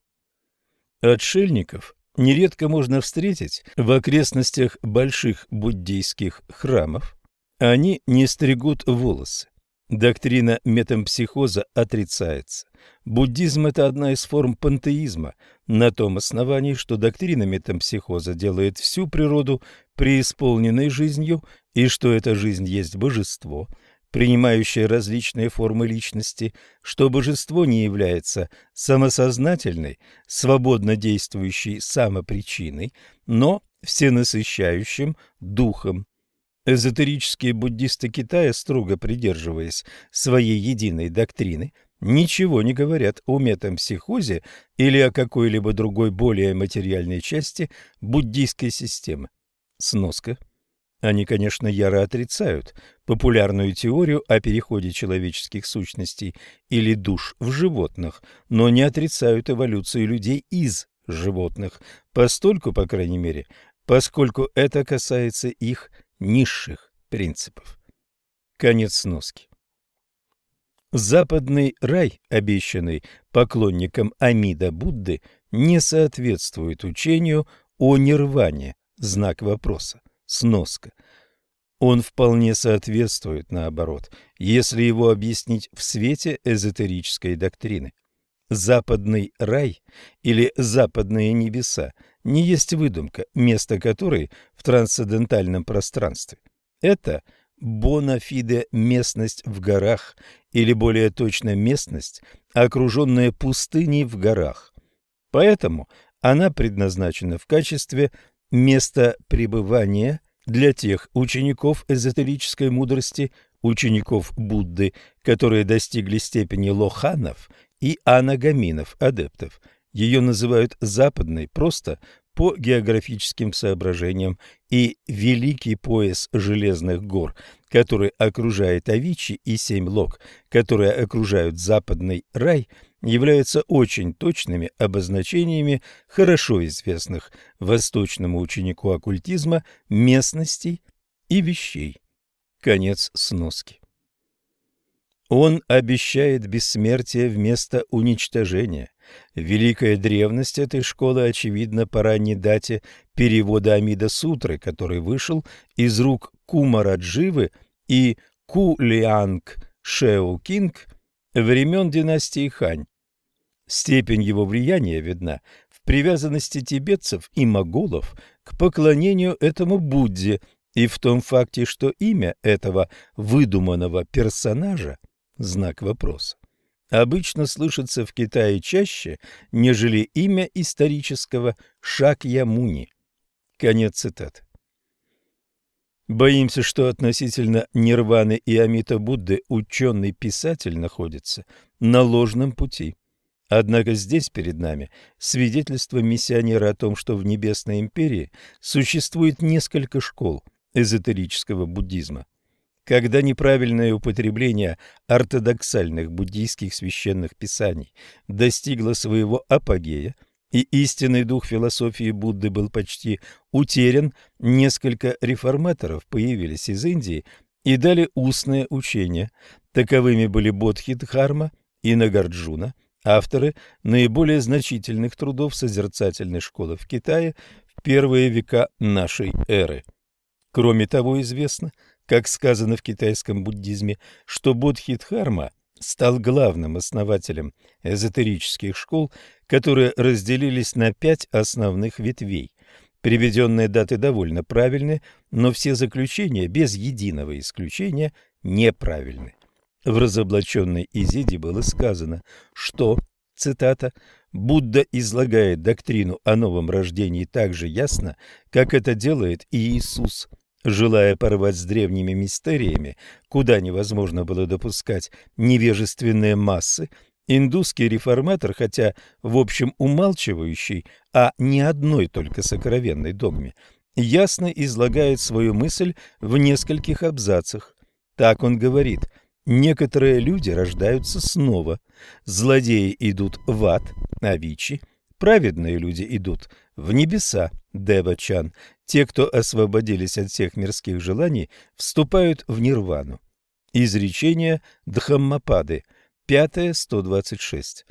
«Отшельников нередко можно встретить в окрестностях больших буддийских храмов, они не стригут волосы. Доктрина метампсихоза отрицается. Буддизм – это одна из форм пантеизма, на том основании, что доктрина метампсихоза делает всю природу преисполненной жизнью, и что эта жизнь есть божество, принимающее различные формы личности, что божество не является самосознательной, свободно действующей самопричиной, но всенасыщающим духом, Эзотерические буддисты Китая, строго придерживаясь своей единой доктрины, ничего не говорят о метампсихозе или о какой-либо другой более материальной части буддийской системы. Сноска. Они, конечно, яро отрицают популярную теорию о переходе человеческих сущностей или душ в животных, но не отрицают эволюцию людей из животных, постольку, по крайней мере, поскольку это касается их низших принципов. Конец сноски. Западный рай, обещанный поклонникам Амида Будды, не соответствует учению о нирване, знак вопроса, сноска. Он вполне соответствует, наоборот, если его объяснить в свете эзотерической доктрины. Западный рай или западные небеса не есть выдумка, место которой в трансцендентальном пространстве. Это бонафиде местность в горах, или более точно местность, окруженная пустыней в горах. Поэтому она предназначена в качестве места пребывания для тех учеников эзотерической мудрости, учеников Будды, которые достигли степени лоханов и анагаминов, адептов – ее называют западной просто по географическим соображениям, и великий пояс железных гор, который окружает Авичи, и семь лог, которые окружают западный рай, являются очень точными обозначениями хорошо известных восточному ученику оккультизма местностей и вещей. Конец сноски. Он обещает бессмертие вместо уничтожения. Великая древность этой школы очевидна по ранней дате перевода Амида Сутры, который вышел из рук Кумарадживы и Кулианг Шэу Кинг времен династии Хань. Степень его влияния видна в привязанности тибетцев и моголов к поклонению этому Будде и в том факте, что имя этого выдуманного персонажа – знак вопроса обычно слышится в Китае чаще, нежели имя исторического Шакьямуни. Конец цитаты. Боимся, что относительно Нирваны и Амита Будды ученый-писатель находится на ложном пути. Однако здесь перед нами свидетельство миссионера о том, что в Небесной империи существует несколько школ эзотерического буддизма. Когда неправильное употребление ортодоксальных буддийских священных писаний достигло своего апогея, и истинный дух философии Будды был почти утерян, несколько реформаторов появились из Индии и дали устное учение. Таковыми были Бодхидхарма и Нагарджуна, авторы наиболее значительных трудов созерцательной школы в Китае в первые века нашей эры. Кроме того, известно, как сказано в китайском буддизме, что Бодхидхарма стал главным основателем эзотерических школ, которые разделились на пять основных ветвей. Приведенные даты довольно правильны, но все заключения, без единого исключения, неправильны. В разоблаченной Изиде было сказано, что, цитата, «Будда излагает доктрину о новом рождении так же ясно, как это делает и Иисус». Желая порвать с древними мистериями, куда невозможно было допускать невежественные массы, индусский реформатор, хотя в общем умалчивающий о ни одной только сокровенной догме, ясно излагает свою мысль в нескольких абзацах. Так он говорит «Некоторые люди рождаются снова, злодеи идут в ад, авичи, праведные люди идут в небеса, Девачан, те, кто освободились от всех мирских желаний, вступают в нирвану. Изречение Дхаммапады, 5.126.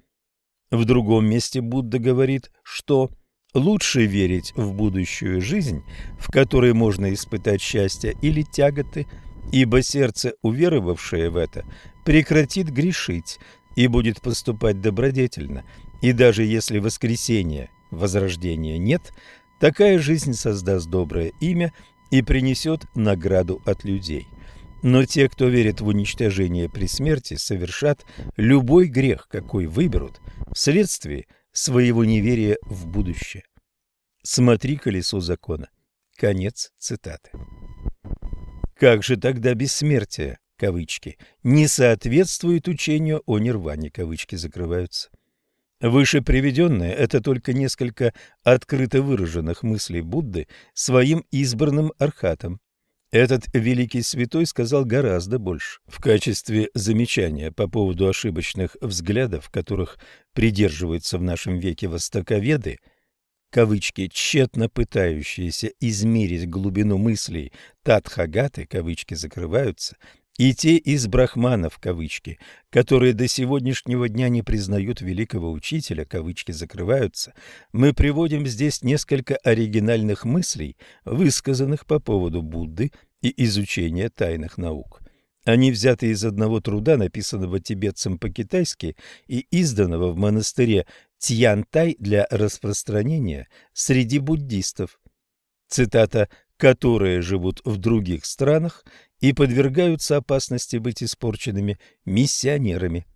В другом месте Будда говорит, что лучше верить в будущую жизнь, в которой можно испытать счастье или тяготы, ибо сердце, уверовавшее в это, прекратит грешить и будет поступать добродетельно, и даже если воскресения, возрождения нет – Такая жизнь создаст доброе имя и принесет награду от людей. Но те, кто верит в уничтожение при смерти, совершат любой грех, какой выберут, вследствие своего неверия в будущее. Смотри колесо закона. Конец цитаты. Как же тогда бессмертие, кавычки, не соответствует учению о нирване, кавычки закрываются? Выше приведенное – это только несколько открыто выраженных мыслей Будды своим избранным архатом. Этот великий святой сказал гораздо больше. В качестве замечания по поводу ошибочных взглядов, которых придерживаются в нашем веке востоковеды, кавычки, тщетно пытающиеся измерить глубину мыслей Татхагаты, кавычки закрываются, и те из брахманов, кавычки, которые до сегодняшнего дня не признают великого учителя, кавычки закрываются, мы приводим здесь несколько оригинальных мыслей, высказанных по поводу Будды и изучения тайных наук. Они взяты из одного труда, написанного тибетцем по-китайски и изданного в монастыре Тьянтай для распространения среди буддистов. Цитата «которые живут в других странах и подвергаются опасности быть испорченными миссионерами.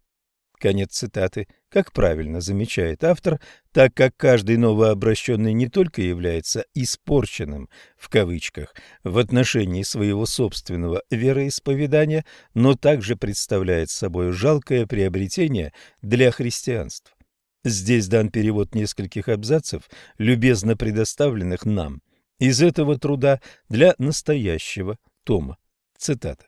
Конец цитаты. Как правильно замечает автор, так как каждый новообращенный не только является «испорченным» в кавычках в отношении своего собственного вероисповедания, но также представляет собой жалкое приобретение для христианства. Здесь дан перевод нескольких абзацев, любезно предоставленных нам, из этого труда для настоящего тома. Цитата.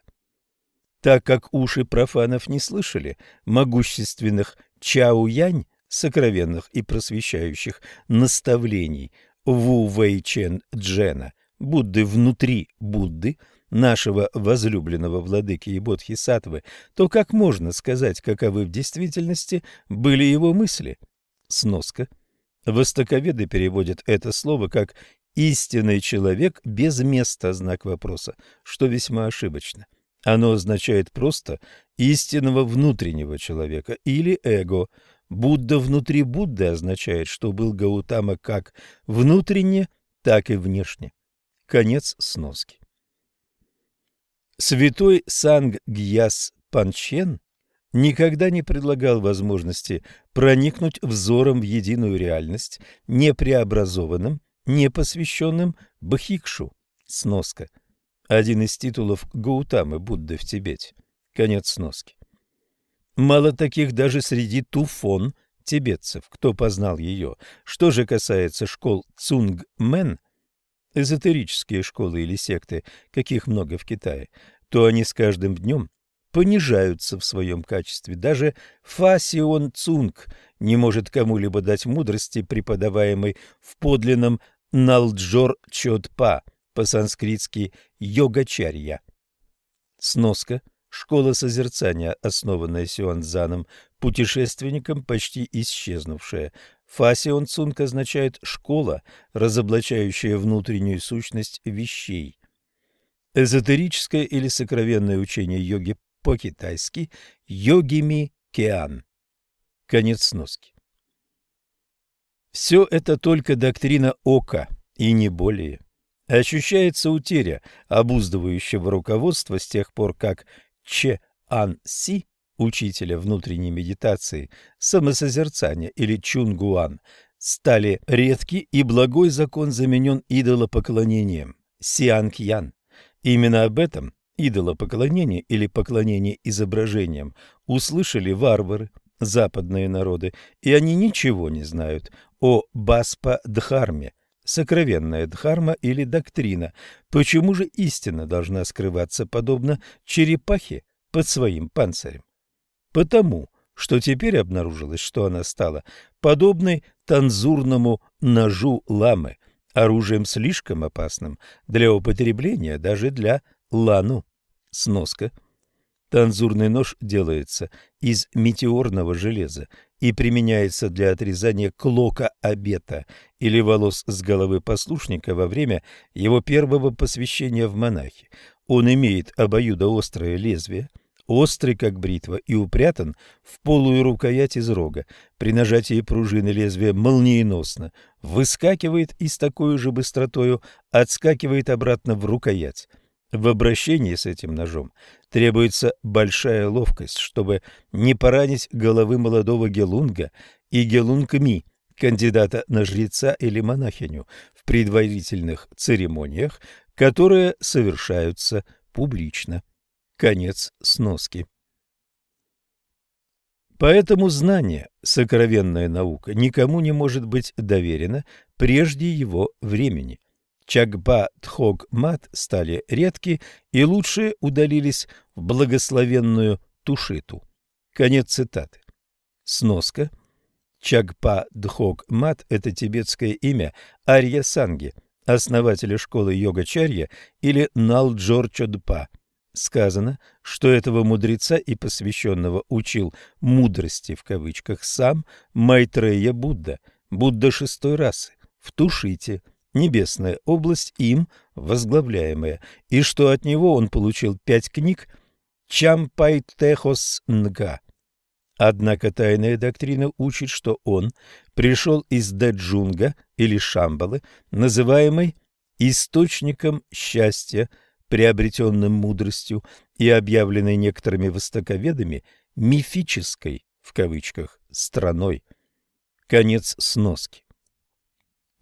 Так как уши профанов не слышали могущественных чау-янь, сокровенных и просвещающих наставлений Ву Вэй Чен Джена, Будды внутри Будды, нашего возлюбленного владыки и бодхисаттвы, то как можно сказать, каковы в действительности были его мысли? Сноска. Востоковеды переводят это слово как Истинный человек без места знак вопроса, что весьма ошибочно. Оно означает просто истинного внутреннего человека или эго. Будда внутри Будды означает, что был Гаутама как внутренне, так и внешне. Конец сноски. Святой Санг-Гьяс Панчен никогда не предлагал возможности проникнуть взором в единую реальность непреобразованным, непосвященным Бхикшу. Сноска. Один из титулов Гаутамы Будды в Тибете. Конец сноски. Мало таких даже среди туфон тибетцев, кто познал ее. Что же касается школ Цунг-Мен, эзотерические школы или секты, каких много в Китае, то они с каждым днем понижаются в своем качестве. Даже Фа Сион Цунг не может кому-либо дать мудрости, преподаваемой в подлинном Налджор Чодпа, по-санскритски йогачарья. Сноска. Школа созерцания, основанная Сюанзаном, путешественником, почти исчезнувшая. Фасион Цунг означает «школа, разоблачающая внутреннюю сущность вещей». Эзотерическое или сокровенное учение йоги по-китайски «йогими кеан». Конец сноски. Все это только доктрина ока, и не более. Ощущается утеря обуздывающего руководства с тех пор, как Че Ан Си, учителя внутренней медитации, самосозерцания или Чунгуан, стали редки, и благой закон заменен идолопоклонением – Сианг-Ян. Именно об этом идолопоклонение или поклонение изображениям услышали варвары, западные народы, и они ничего не знают о Баспа-Дхарме, сокровенная Дхарма или доктрина. Почему же истина должна скрываться подобно черепахе под своим панцирем? Потому, что теперь обнаружилось, что она стала подобной танзурному ножу ламы, оружием слишком опасным для употребления даже для лану. Сноска. Танзурный нож делается из метеорного железа и применяется для отрезания клока обета или волос с головы послушника во время его первого посвящения в монахи. Он имеет обоюдоострое лезвие, острый как бритва и упрятан в полую рукоять из рога. При нажатии пружины лезвие молниеносно выскакивает и с такой же быстротою отскакивает обратно в рукоять. В обращении с этим ножом требуется большая ловкость, чтобы не поранить головы молодого гелунга и гелунгми, кандидата на жреца или монахиню, в предварительных церемониях, которые совершаются публично. Конец сноски. Поэтому знание, сокровенная наука, никому не может быть доверено прежде его времени. Чагба Тхог Мат стали редки и лучшие удалились в благословенную Тушиту. Конец цитаты. Сноска. Чагпа Дхог Мат – это тибетское имя Арья Санги, основателя школы йога-чарья или Налджорчодпа. Сказано, что этого мудреца и посвященного учил «мудрости» в кавычках сам Майтрея Будда, Будда шестой расы, в Тушите – небесная область, им возглавляемая, и что от него он получил пять книг Чампайтехос Нга. Однако тайная доктрина учит, что он пришел из Даджунга или Шамбалы, называемой источником счастья, приобретенным мудростью и объявленной некоторыми востоковедами «мифической» в кавычках страной. Конец сноски.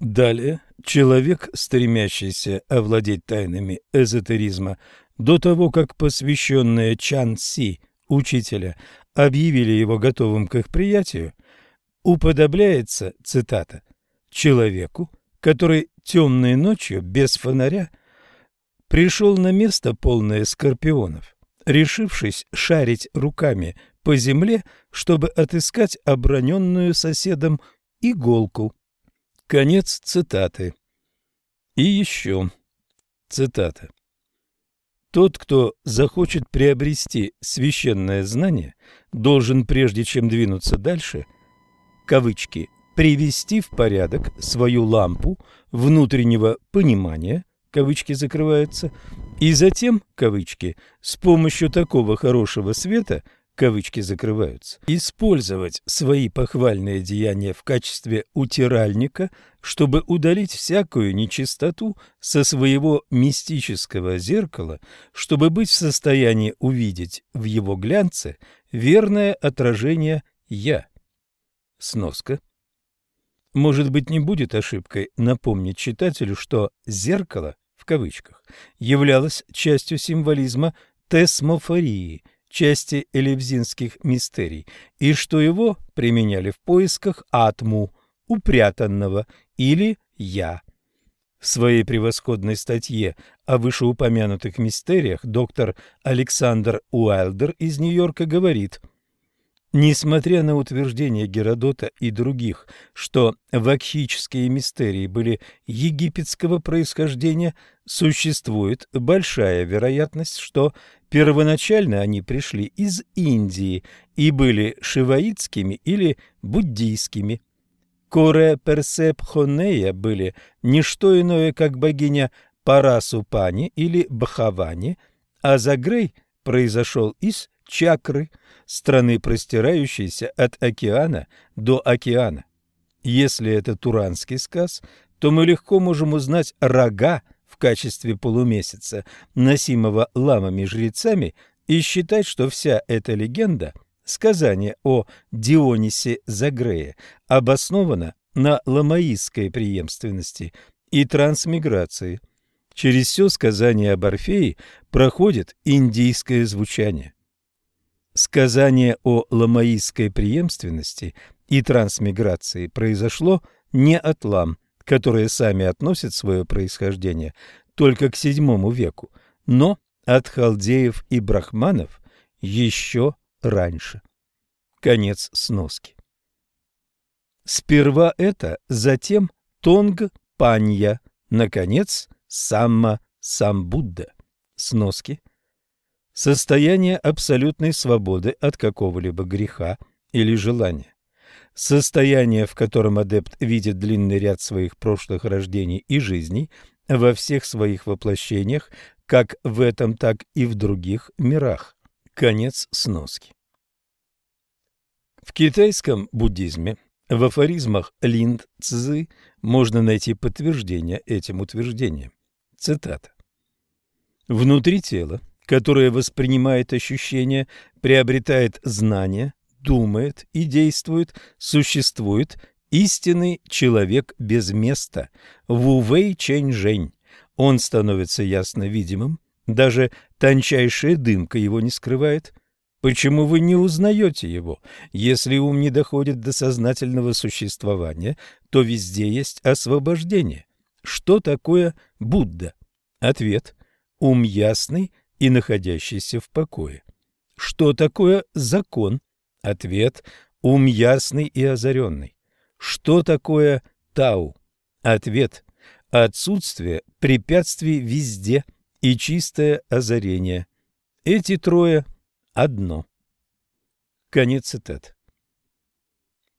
Далее человек, стремящийся овладеть тайнами эзотеризма, до того, как посвященные Чан Си, учителя, объявили его готовым к их приятию, уподобляется, цитата, «человеку, который темной ночью, без фонаря, пришел на место, полное скорпионов, решившись шарить руками по земле, чтобы отыскать оброненную соседом иголку». Конец цитаты. И еще цитата. Тот, кто захочет приобрести священное знание, должен, прежде чем двинуться дальше, кавычки, привести в порядок свою лампу внутреннего понимания, кавычки закрываются, И затем, кавычки, с помощью такого хорошего света – кавычки закрываются, использовать свои похвальные деяния в качестве утиральника, чтобы удалить всякую нечистоту со своего мистического зеркала, чтобы быть в состоянии увидеть в его глянце верное отражение «я». Сноска. Может быть, не будет ошибкой напомнить читателю, что «зеркало» в кавычках являлось частью символизма тесмофории – части элевзинских мистерий, и что его применяли в поисках атму, упрятанного, или я. В своей превосходной статье о вышеупомянутых мистериях доктор Александр Уайлдер из Нью-Йорка говорит – Несмотря на утверждение Геродота и других, что вакхические мистерии были египетского происхождения, существует большая вероятность, что первоначально они пришли из Индии и были шиваитскими или буддийскими. Коре Персепхонея были не что иное, как богиня Парасупани или Бхавани, а Загрей произошел из чакры, страны, простирающейся от океана до океана. Если это туранский сказ, то мы легко можем узнать рога в качестве полумесяца, носимого ламами-жрецами, и считать, что вся эта легенда, сказание о Дионисе Загрее, обоснована на ламаистской преемственности и трансмиграции. Через все сказание об Орфее проходит индийское звучание. Сказание о ламаистской преемственности и трансмиграции произошло не от лам, которые сами относят свое происхождение только к VII веку, но от халдеев и брахманов еще раньше. Конец сноски. Сперва это, затем Тонг-Панья, наконец Самма-Самбудда. Сноски – Состояние абсолютной свободы от какого-либо греха или желания. Состояние, в котором адепт видит длинный ряд своих прошлых рождений и жизней во всех своих воплощениях, как в этом, так и в других мирах. Конец сноски. В китайском буддизме в афоризмах Линд Цзы можно найти подтверждение этим утверждениям. Цитата. «Внутри тела которое воспринимает ощущения, приобретает знания, думает и действует, существует истинный человек без места, Вувей Чэнь-Жэнь. Он становится ясно видимым, даже тончайшая дымка его не скрывает. Почему вы не узнаете его? Если ум не доходит до сознательного существования, то везде есть освобождение. Что такое Будда? Ответ. Ум ясный и находящийся в покое. Что такое закон? Ответ – ум ясный и озаренный. Что такое тау? Ответ – отсутствие препятствий везде и чистое озарение. Эти трое – одно. Конец цитат.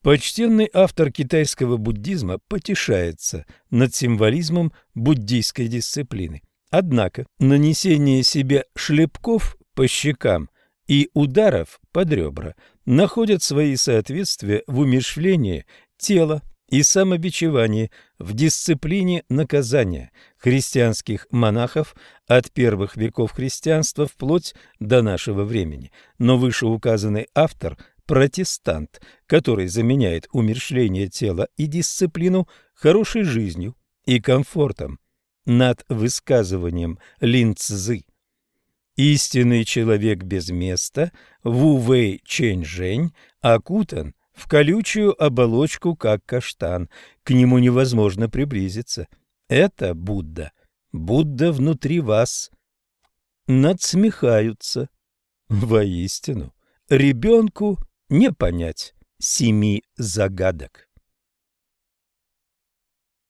Почтенный автор китайского буддизма потешается над символизмом буддийской дисциплины – Однако нанесение себе шлепков по щекам и ударов под ребра находят свои соответствия в умершлении тела и самобичевании, в дисциплине наказания христианских монахов от первых веков христианства вплоть до нашего времени. Но вышеуказанный автор – протестант, который заменяет умершление тела и дисциплину хорошей жизнью и комфортом над высказыванием Линцзы. Истинный человек без места, Ву Вэй Чэнь Жэнь, окутан в колючую оболочку, как каштан. К нему невозможно приблизиться. Это Будда. Будда внутри вас. Надсмехаются. Воистину, ребенку не понять семи загадок.